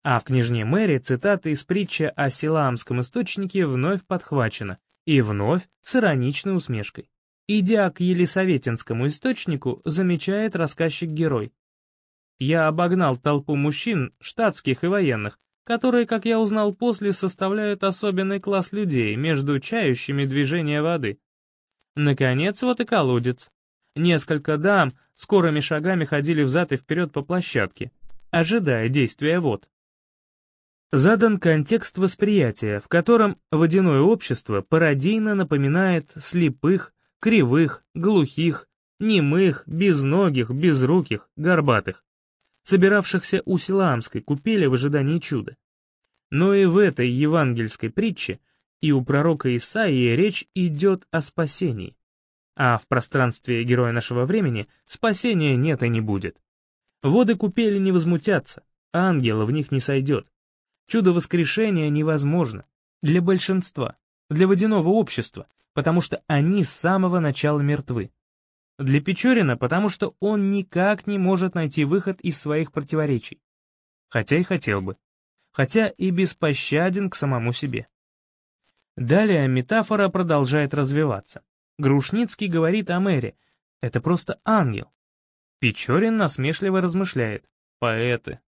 А в княжне Мэри цитата из притчи о Силамском источнике вновь подхвачена, и вновь с ироничной усмешкой. Идя к Елисаветинскому источнику, замечает рассказчик-герой. «Я обогнал толпу мужчин, штатских и военных, которые, как я узнал после, составляют особенный класс людей между чающими движения воды. Наконец, вот и колодец. Несколько дам скорыми шагами ходили взад и вперед по площадке, ожидая действия вод. Задан контекст восприятия, в котором водяное общество пародийно напоминает слепых, кривых, глухих, немых, безногих, безруких, горбатых, собиравшихся у Силамской купели в ожидании чуда. Но и в этой евангельской притче и у пророка Исаии речь идет о спасении. А в пространстве героя нашего времени спасения нет и не будет. Воды купели не возмутятся, ангела в них не сойдет. Чудо воскрешения невозможно для большинства, для водяного общества, потому что они с самого начала мертвы. Для Печорина, потому что он никак не может найти выход из своих противоречий. Хотя и хотел бы. Хотя и беспощаден к самому себе. Далее метафора продолжает развиваться. Грушницкий говорит о мэре. Это просто ангел. Печорин насмешливо размышляет. Поэты.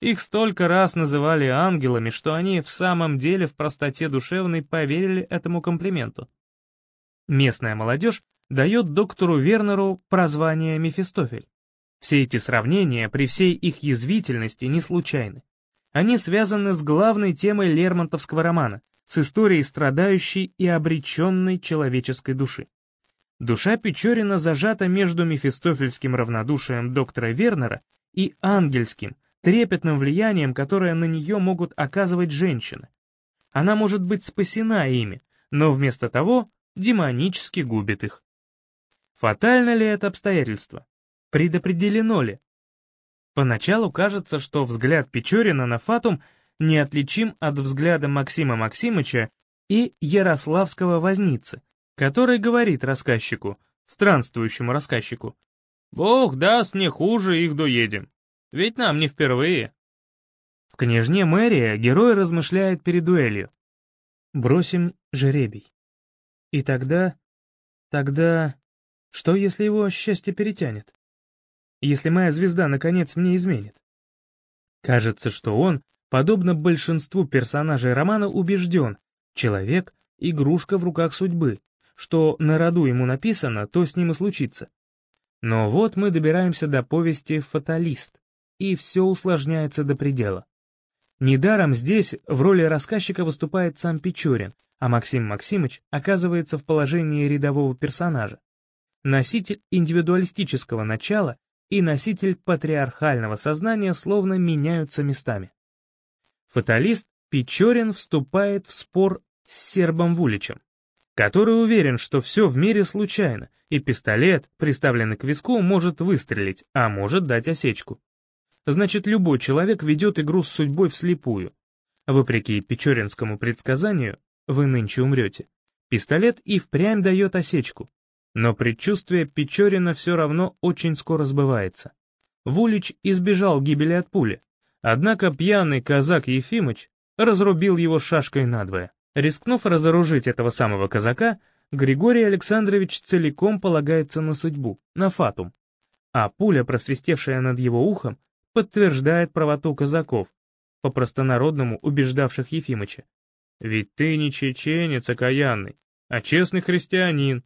Их столько раз называли ангелами, что они в самом деле в простоте душевной поверили этому комплименту. Местная молодежь дает доктору Вернеру прозвание Мефистофель. Все эти сравнения при всей их язвительности не случайны. Они связаны с главной темой Лермонтовского романа, с историей страдающей и обреченной человеческой души. Душа Печорина зажата между мефистофельским равнодушием доктора Вернера и ангельским, трепетным влиянием, которое на нее могут оказывать женщины. Она может быть спасена ими, но вместо того демонически губит их. Фатально ли это обстоятельство? Предопределено ли? Поначалу кажется, что взгляд Печорина на Фатум неотличим от взгляда Максима Максимыча и Ярославского возницы, который говорит рассказчику, странствующему рассказчику, «Бог даст, не хуже их доедем, ведь нам не впервые». В «Княжне Мэрия» герой размышляет перед дуэлью. «Бросим жеребий. И тогда... тогда... Что, если его счастье перетянет? Если моя звезда, наконец, мне изменит?» Кажется, что он подобно большинству персонажей романа, убежден, человек — игрушка в руках судьбы, что на роду ему написано, то с ним и случится. Но вот мы добираемся до повести «Фаталист», и все усложняется до предела. Недаром здесь в роли рассказчика выступает сам Печорин, а Максим Максимыч оказывается в положении рядового персонажа. Носитель индивидуалистического начала и носитель патриархального сознания словно меняются местами. Фаталист Печорин вступает в спор с сербом Вуличем, который уверен, что все в мире случайно, и пистолет, приставленный к виску, может выстрелить, а может дать осечку. Значит, любой человек ведет игру с судьбой вслепую. Вопреки печоринскому предсказанию, вы нынче умрете. Пистолет и впрямь дает осечку. Но предчувствие Печорина все равно очень скоро сбывается. Вулич избежал гибели от пули, Однако пьяный казак Ефимыч разрубил его шашкой надвое. Рискнув разоружить этого самого казака, Григорий Александрович целиком полагается на судьбу, на фатум. А пуля, просвистевшая над его ухом, подтверждает правоту казаков, по-простонародному убеждавших Ефимыча. Ведь ты не чеченец окаянный, а честный христианин.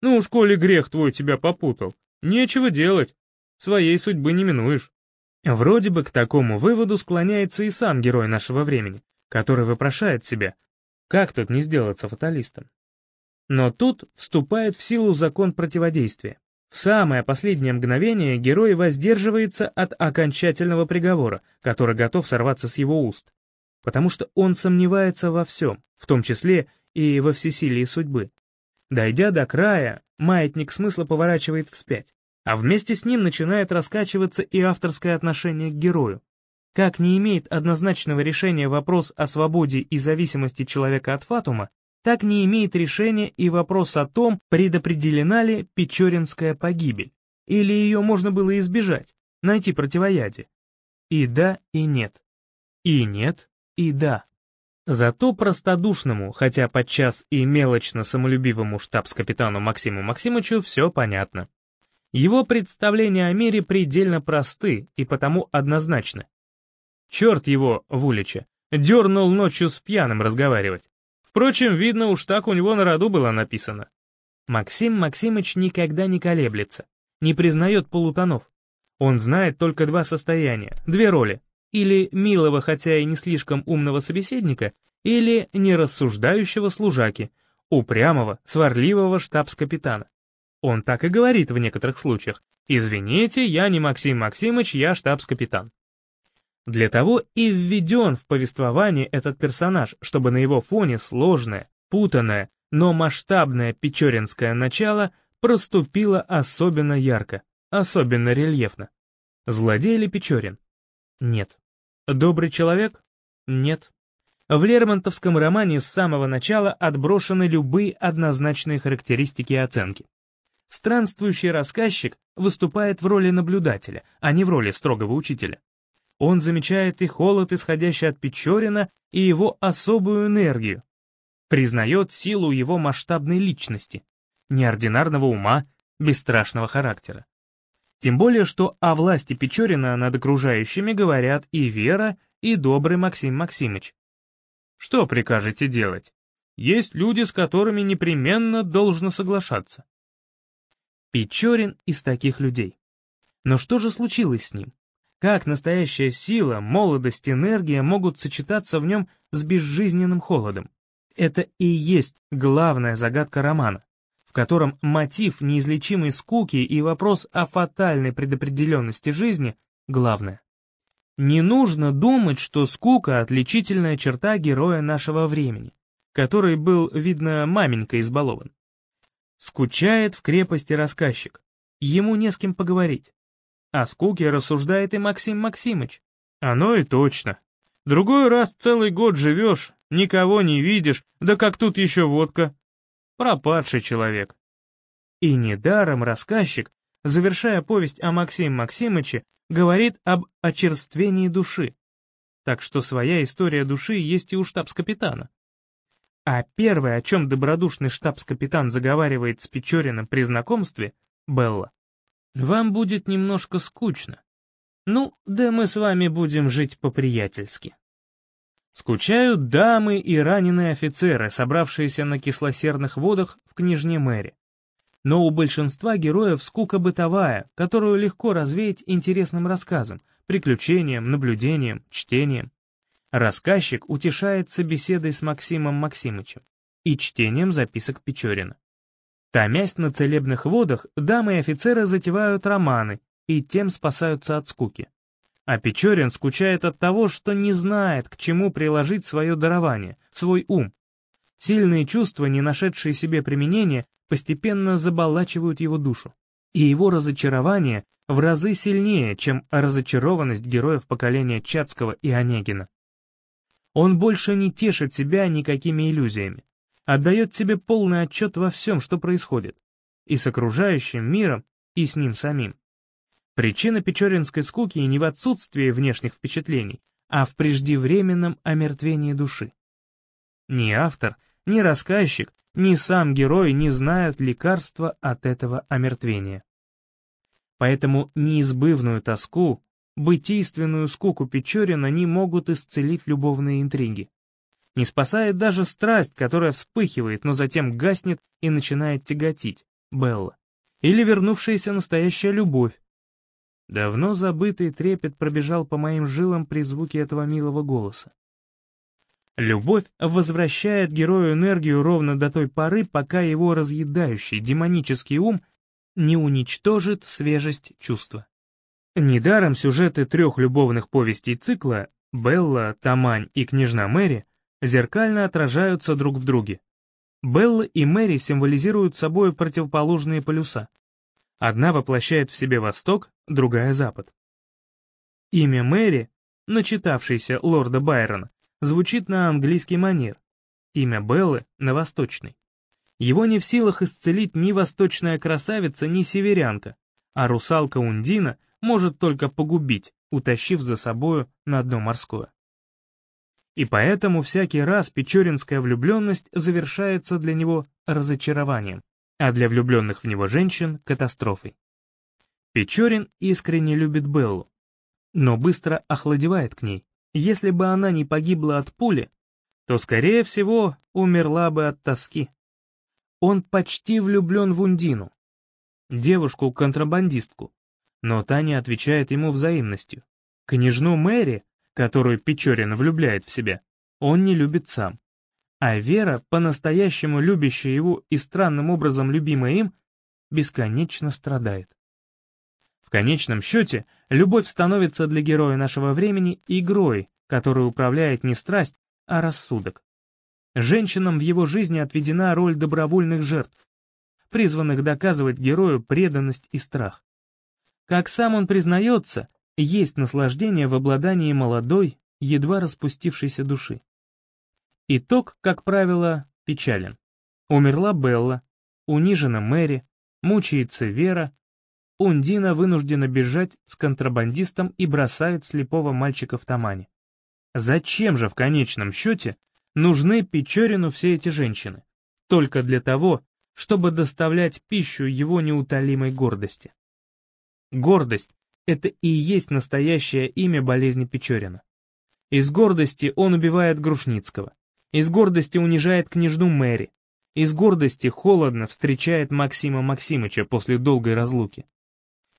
Ну уж коли грех твой тебя попутал, нечего делать, своей судьбы не минуешь. Вроде бы к такому выводу склоняется и сам герой нашего времени, который вопрошает себя, как тут не сделаться фаталистом. Но тут вступает в силу закон противодействия. В самое последнее мгновение герой воздерживается от окончательного приговора, который готов сорваться с его уст, потому что он сомневается во всем, в том числе и во всесилии судьбы. Дойдя до края, маятник смысла поворачивает вспять, а вместе с ним начинает раскачиваться и авторское отношение к герою. Как не имеет однозначного решения вопрос о свободе и зависимости человека от фатума, так не имеет решения и вопрос о том, предопределена ли Печоринская погибель, или ее можно было избежать, найти противоядие. И да, и нет. И нет, и да. Зато простодушному, хотя подчас и мелочно самолюбивому штабс-капитану Максиму Максимовичу все понятно. Его представления о мире предельно просты и потому однозначны. Черт его, Вулича, дернул ночью с пьяным разговаривать. Впрочем, видно, уж так у него на роду было написано. Максим Максимыч никогда не колеблется, не признает полутонов. Он знает только два состояния, две роли. Или милого, хотя и не слишком умного собеседника, или нерассуждающего служаки, упрямого, сварливого штабс-капитана. Он так и говорит в некоторых случаях. «Извините, я не Максим Максимыч, я штабс-капитан». Для того и введен в повествование этот персонаж, чтобы на его фоне сложное, путанное, но масштабное печоринское начало проступило особенно ярко, особенно рельефно. Злодей ли Печорин? Нет. Добрый человек? Нет. В Лермонтовском романе с самого начала отброшены любые однозначные характеристики и оценки. Странствующий рассказчик выступает в роли наблюдателя, а не в роли строгого учителя. Он замечает и холод, исходящий от Печорина, и его особую энергию. Признает силу его масштабной личности, неординарного ума, бесстрашного характера. Тем более, что о власти Печорина над окружающими говорят и Вера, и добрый Максим Максимыч. Что прикажете делать? Есть люди, с которыми непременно должно соглашаться. Печорин из таких людей. Но что же случилось с ним? Как настоящая сила, молодость, энергия могут сочетаться в нем с безжизненным холодом? Это и есть главная загадка романа, в котором мотив неизлечимой скуки и вопрос о фатальной предопределенности жизни — главное. Не нужно думать, что скука — отличительная черта героя нашего времени, который был, видно, маменька избалован. Скучает в крепости рассказчик, ему не с кем поговорить. О скуке рассуждает и Максим Максимыч. Оно и точно. Другой раз целый год живешь, никого не видишь, да как тут еще водка. Пропадший человек. И недаром рассказчик, завершая повесть о Максиме Максимыче, говорит об очерствении души. Так что своя история души есть и у штабс-капитана. А первое, о чем добродушный штабс-капитан заговаривает с Печориным при знакомстве, Белла, вам будет немножко скучно. Ну, да мы с вами будем жить по-приятельски. Скучают дамы и раненые офицеры, собравшиеся на кислосерных водах в Книжне Мэри. Но у большинства героев скука бытовая, которую легко развеять интересным рассказом, приключением, наблюдением, чтением. Рассказчик утешается беседой с Максимом Максимычем и чтением записок Печорина. Томясь на целебных водах, дамы и офицеры затевают романы и тем спасаются от скуки. А Печорин скучает от того, что не знает, к чему приложить свое дарование, свой ум. Сильные чувства, не нашедшие себе применения, постепенно заболачивают его душу. И его разочарование в разы сильнее, чем разочарованность героев поколения Чацкого и Онегина. Он больше не тешит себя никакими иллюзиями отдает себе полный отчет во всем, что происходит, и с окружающим миром, и с ним самим. Причина печоринской скуки не в отсутствии внешних впечатлений, а в преждевременном омертвении души. Ни автор, ни рассказчик, ни сам герой не знают лекарства от этого омертвения. Поэтому неизбывную тоску, бытийственную скуку Печорина не могут исцелить любовные интриги. Не спасает даже страсть, которая вспыхивает, но затем гаснет и начинает тяготить, Белла. Или вернувшаяся настоящая любовь. Давно забытый трепет пробежал по моим жилам при звуке этого милого голоса. Любовь возвращает герою энергию ровно до той поры, пока его разъедающий демонический ум не уничтожит свежесть чувства. Недаром сюжеты трех любовных повестей цикла «Белла», «Тамань» и «Княжна Мэри» зеркально отражаются друг в друге. Белла и Мэри символизируют собой противоположные полюса. Одна воплощает в себе Восток, другая — Запад. Имя Мэри, начитавшейся лорда Байрона, звучит на английский манер, имя Беллы — на восточный. Его не в силах исцелить ни восточная красавица, ни северянка, а русалка Ундина может только погубить, утащив за собою на дно морское. И поэтому всякий раз печоринская влюбленность завершается для него разочарованием, а для влюбленных в него женщин — катастрофой. Печорин искренне любит Беллу, но быстро охладевает к ней. Если бы она не погибла от пули, то, скорее всего, умерла бы от тоски. Он почти влюблен в Ундину, девушку-контрабандистку, но та не отвечает ему взаимностью. Княжну Мэри, которую Печорин влюбляет в себя, он не любит сам. А Вера, по-настоящему любящая его и странным образом любимая им, бесконечно страдает. В конечном счете, любовь становится для героя нашего времени игрой, которой управляет не страсть, а рассудок. Женщинам в его жизни отведена роль добровольных жертв, призванных доказывать герою преданность и страх. Как сам он признается, есть наслаждение в обладании молодой, едва распустившейся души. Итог, как правило, печален. Умерла Белла, унижена Мэри, мучается Вера, Ундина вынуждена бежать с контрабандистом и бросает слепого мальчика в Тамане. Зачем же в конечном счете нужны Печорину все эти женщины? Только для того, чтобы доставлять пищу его неутолимой гордости. Гордость — это и есть настоящее имя болезни Печорина. Из гордости он убивает Грушницкого. Из гордости унижает княжну Мэри. Из гордости холодно встречает Максима Максимыча после долгой разлуки.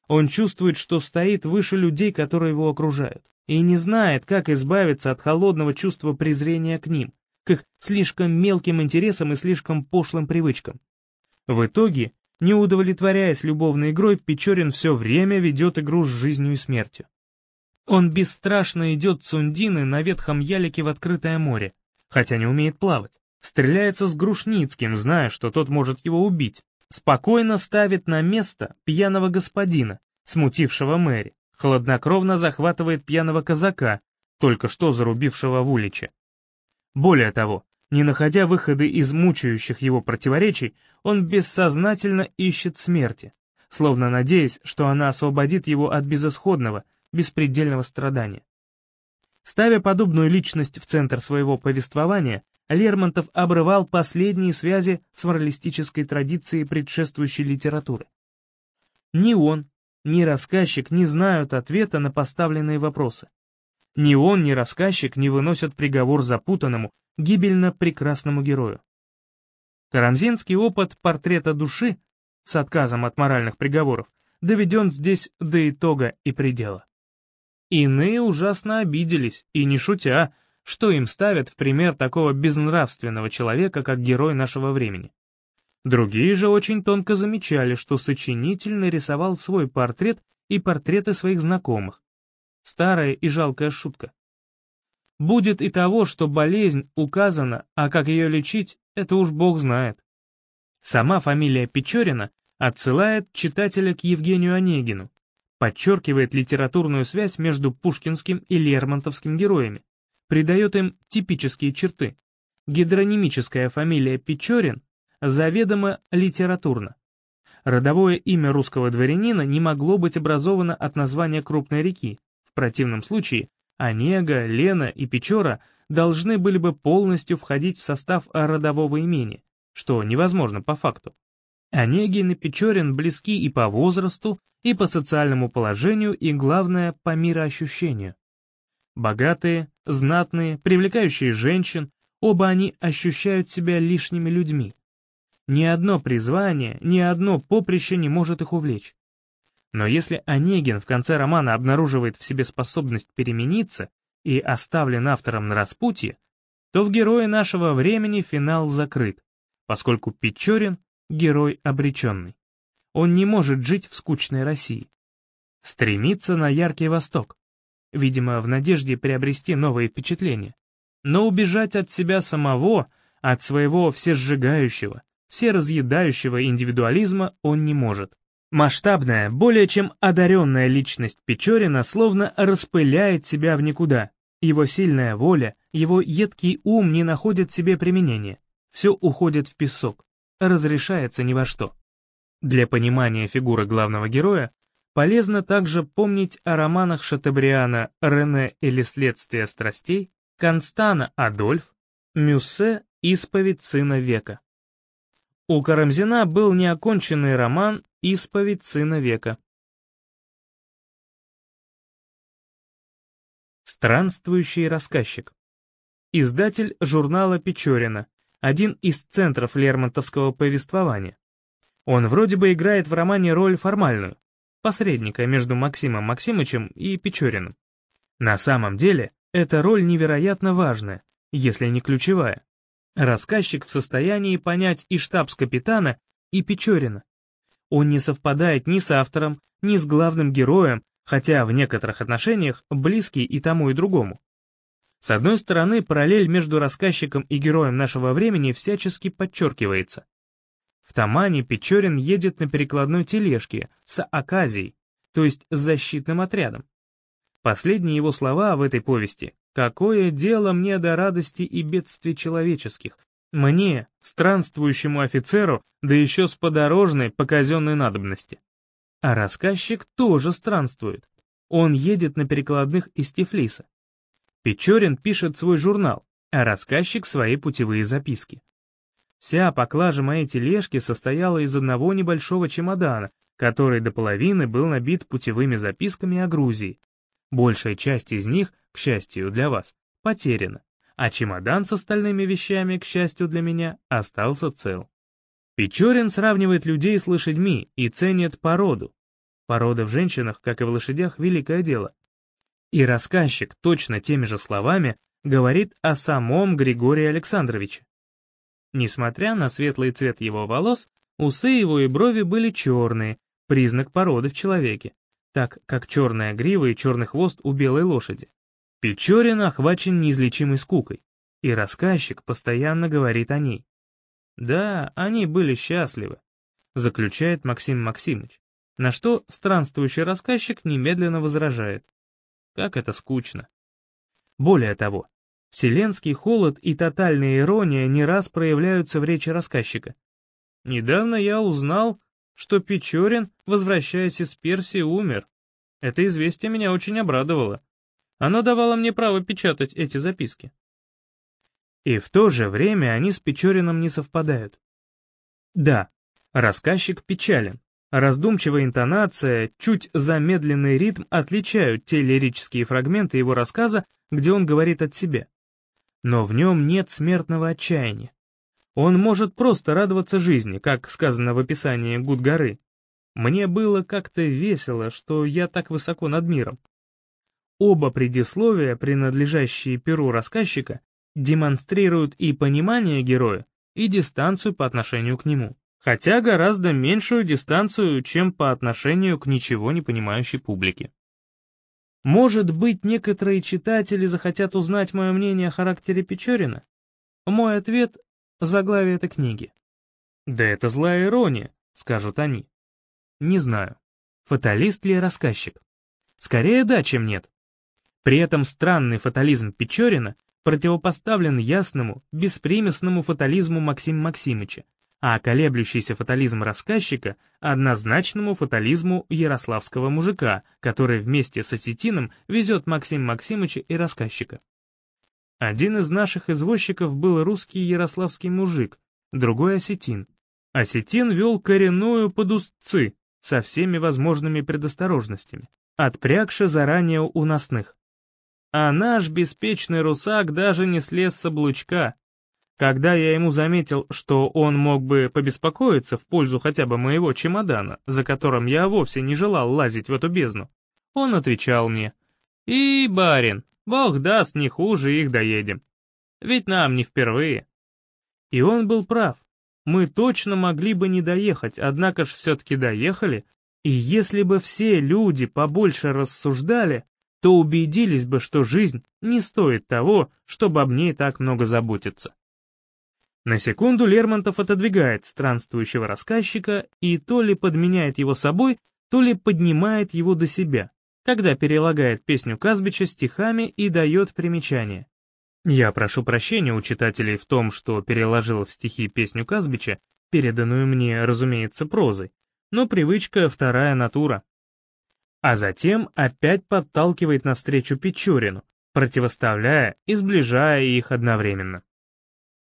Он чувствует, что стоит выше людей, которые его окружают, и не знает, как избавиться от холодного чувства презрения к ним, к их слишком мелким интересам и слишком пошлым привычкам. В итоге не удовлетворяясь любовной игрой, Печорин все время ведет игру с жизнью и смертью. Он бесстрашно идет Цундины на ветхом ялике в открытое море, хотя не умеет плавать. Стреляется с Грушницким, зная, что тот может его убить. Спокойно ставит на место пьяного господина, смутившего Мэри. Хладнокровно захватывает пьяного казака, только что зарубившего Вулича. Более того, не находя выхода из мучающих его противоречий, он бессознательно ищет смерти, словно надеясь, что она освободит его от безысходного, беспредельного страдания. Ставя подобную личность в центр своего повествования, Лермонтов обрывал последние связи с моралистической традицией предшествующей литературы. Ни он, ни рассказчик не знают ответа на поставленные вопросы. Ни он, ни рассказчик не выносят приговор запутанному, гибельно прекрасному герою. Карамзинский опыт портрета души с отказом от моральных приговоров доведен здесь до итога и предела. Иные ужасно обиделись, и не шутя, что им ставят в пример такого безнравственного человека, как герой нашего времени. Другие же очень тонко замечали, что сочинитель нарисовал свой портрет и портреты своих знакомых. Старая и жалкая шутка. Будет и того, что болезнь указана, а как ее лечить, это уж бог знает. Сама фамилия Печорина отсылает читателя к Евгению Онегину, подчеркивает литературную связь между пушкинским и лермонтовским героями, придает им типические черты. Гидронимическая фамилия Печорин заведомо литературна. Родовое имя русского дворянина не могло быть образовано от названия крупной реки, в противном случае Онега, Лена и Печора должны были бы полностью входить в состав родового имени, что невозможно по факту. Онегин и Печорин близки и по возрасту, и по социальному положению, и, главное, по мироощущению. Богатые, знатные, привлекающие женщин, Оба они ощущают себя лишними людьми. Ни одно призвание, ни одно поприще не может их увлечь. Но если Онегин в конце романа обнаруживает в себе способность перемениться и оставлен автором на распутье, то в герое нашего времени финал закрыт, поскольку Печорин — герой обреченный. Он не может жить в скучной России. Стремится на яркий Восток, видимо, в надежде приобрести новые впечатления. Но убежать от себя самого, от своего всесжигающего, всеразъедающего индивидуализма он не может. Масштабная, более чем одаренная личность Печорина словно распыляет себя в никуда. Его сильная воля, его едкий ум не находят себе применения. Все уходит в песок, разрешается ни во что. Для понимания фигуры главного героя полезно также помнить о романах Шатебриана «Рене или следствие страстей», Констана Адольф, Мюссе «Исповедь сына века». У Карамзина был неоконченный роман «Исповедь сына века». Странствующий рассказчик. Издатель журнала Печорина, один из центров лермонтовского повествования. Он вроде бы играет в романе роль формальную, посредника между Максимом Максимычем и Печориным. На самом деле, эта роль невероятно важная, если не ключевая. Рассказчик в состоянии понять и штабс-капитана, и Печорина. Он не совпадает ни с автором, ни с главным героем, хотя в некоторых отношениях близкий и тому, и другому. С одной стороны, параллель между рассказчиком и героем нашего времени всячески подчеркивается. В Тамане Печорин едет на перекладной тележке с оказией, то есть с защитным отрядом. Последние его слова в этой повести Какое дело мне до радости и бедствий человеческих? Мне, странствующему офицеру, да еще с подорожной по надобности. А рассказчик тоже странствует. Он едет на перекладных из Тифлиса. Печорин пишет свой журнал, а рассказчик свои путевые записки. Вся поклажа моей тележки состояла из одного небольшого чемодана, который до половины был набит путевыми записками о Грузии, Большая часть из них, к счастью для вас, потеряна, а чемодан с остальными вещами, к счастью для меня, остался цел. Печорин сравнивает людей с лошадьми и ценит породу. Порода в женщинах, как и в лошадях, великое дело. И рассказчик точно теми же словами говорит о самом Григории Александровиче. Несмотря на светлый цвет его волос, усы его и брови были черные, признак породы в человеке так как черная грива и черный хвост у белой лошади. Печорин охвачен неизлечимой скукой, и рассказчик постоянно говорит о ней. «Да, они были счастливы», — заключает Максим Максимыч, на что странствующий рассказчик немедленно возражает. Как это скучно. Более того, вселенский холод и тотальная ирония не раз проявляются в речи рассказчика. Недавно я узнал, что Печорин, возвращаясь из Персии, умер. Это известие меня очень обрадовало. Оно давало мне право печатать эти записки. И в то же время они с Печорином не совпадают. Да, рассказчик печален. Раздумчивая интонация, чуть замедленный ритм отличают те лирические фрагменты его рассказа, где он говорит от себя. Но в нем нет смертного отчаяния. Он может просто радоваться жизни, как сказано в описании Гуд-горы. Мне было как-то весело, что я так высоко над миром. Оба предисловия, принадлежащие перу рассказчика, демонстрируют и понимание героя, и дистанцию по отношению к нему, хотя гораздо меньшую дистанцию, чем по отношению к ничего не понимающей публике. Может быть, некоторые читатели захотят узнать мое мнение о характере Печорина? Мой ответ заглавие этой книги. «Да это злая ирония», — скажут они. Не знаю, фаталист ли рассказчик. Скорее да, чем нет. При этом странный фатализм Печорина противопоставлен ясному, беспримесному фатализму Максима Максимыча, а колеблющийся фатализм рассказчика — однозначному фатализму ярославского мужика, который вместе с осетином везет Максима Максимыча и рассказчика. Один из наших извозчиков был русский ярославский мужик, другой осетин. Осетин вел коренную под устцы со всеми возможными предосторожностями, отпрягши заранее у насных. А наш беспечный русак даже не слез с облучка, Когда я ему заметил, что он мог бы побеспокоиться в пользу хотя бы моего чемодана, за которым я вовсе не желал лазить в эту бездну, он отвечал мне, «И, барин, бог даст, не хуже их доедем. Ведь нам не впервые». И он был прав. Мы точно могли бы не доехать, однако ж все-таки доехали, и если бы все люди побольше рассуждали, то убедились бы, что жизнь не стоит того, чтобы об ней так много заботиться. На секунду Лермонтов отодвигает странствующего рассказчика и то ли подменяет его собой, то ли поднимает его до себя, когда перелагает песню Казбича стихами и дает примечание. Я прошу прощения у читателей в том, что переложил в стихи песню Казбича, переданную мне, разумеется, прозой, но привычка — вторая натура. А затем опять подталкивает навстречу Печорину, противоставляя и сближая их одновременно.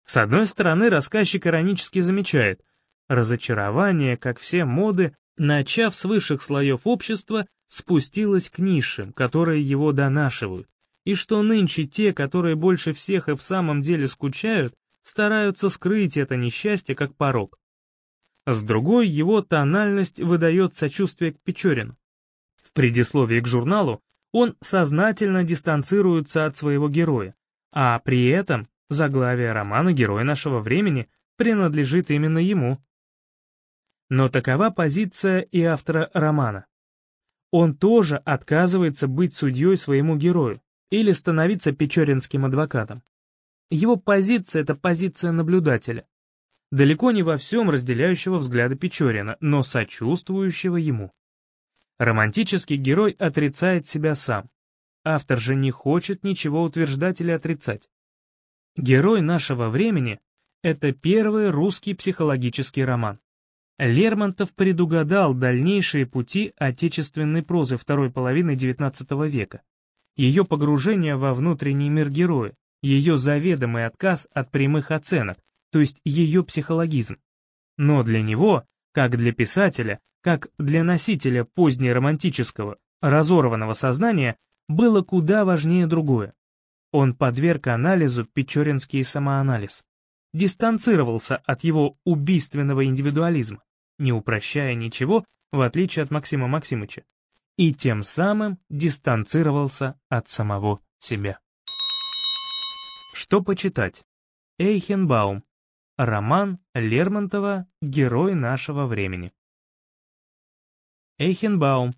С одной стороны, рассказчик иронически замечает, разочарование, как все моды, начав с высших слоев общества, спустилось к низшим, которые его донашивают, и что нынче те, которые больше всех и в самом деле скучают, стараются скрыть это несчастье как порог. С другой, его тональность выдает сочувствие к Печорину. В предисловии к журналу он сознательно дистанцируется от своего героя, а при этом Заглавие романа «Герой нашего времени» принадлежит именно ему. Но такова позиция и автора романа. Он тоже отказывается быть судьей своему герою или становиться печоринским адвокатом. Его позиция — это позиция наблюдателя, далеко не во всем разделяющего взгляды Печорина, но сочувствующего ему. Романтический герой отрицает себя сам. Автор же не хочет ничего утверждать или отрицать. Герой нашего времени — это первый русский психологический роман. Лермонтов предугадал дальнейшие пути отечественной прозы второй половины XIX века, ее погружение во внутренний мир героя, ее заведомый отказ от прямых оценок, то есть ее психологизм. Но для него, как для писателя, как для носителя позднеромантического, разорванного сознания, было куда важнее другое. Он подверг анализу печоринский самоанализ, дистанцировался от его убийственного индивидуализма, не упрощая ничего, в отличие от Максима Максимыча, и тем самым дистанцировался от самого себя. Что почитать? Эйхенбаум. Роман Лермонтова «Герой нашего времени». Эйхенбаум.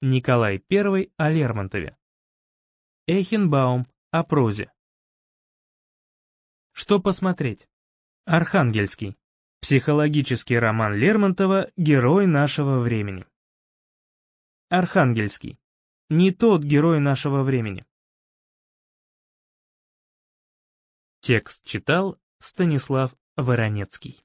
Николай I о Лермонтове. Эйхенбаум. О прозе. Что посмотреть? Архангельский. Психологический роман Лермонтова «Герой нашего времени». Архангельский. Не тот герой нашего времени. Текст читал Станислав Воронецкий.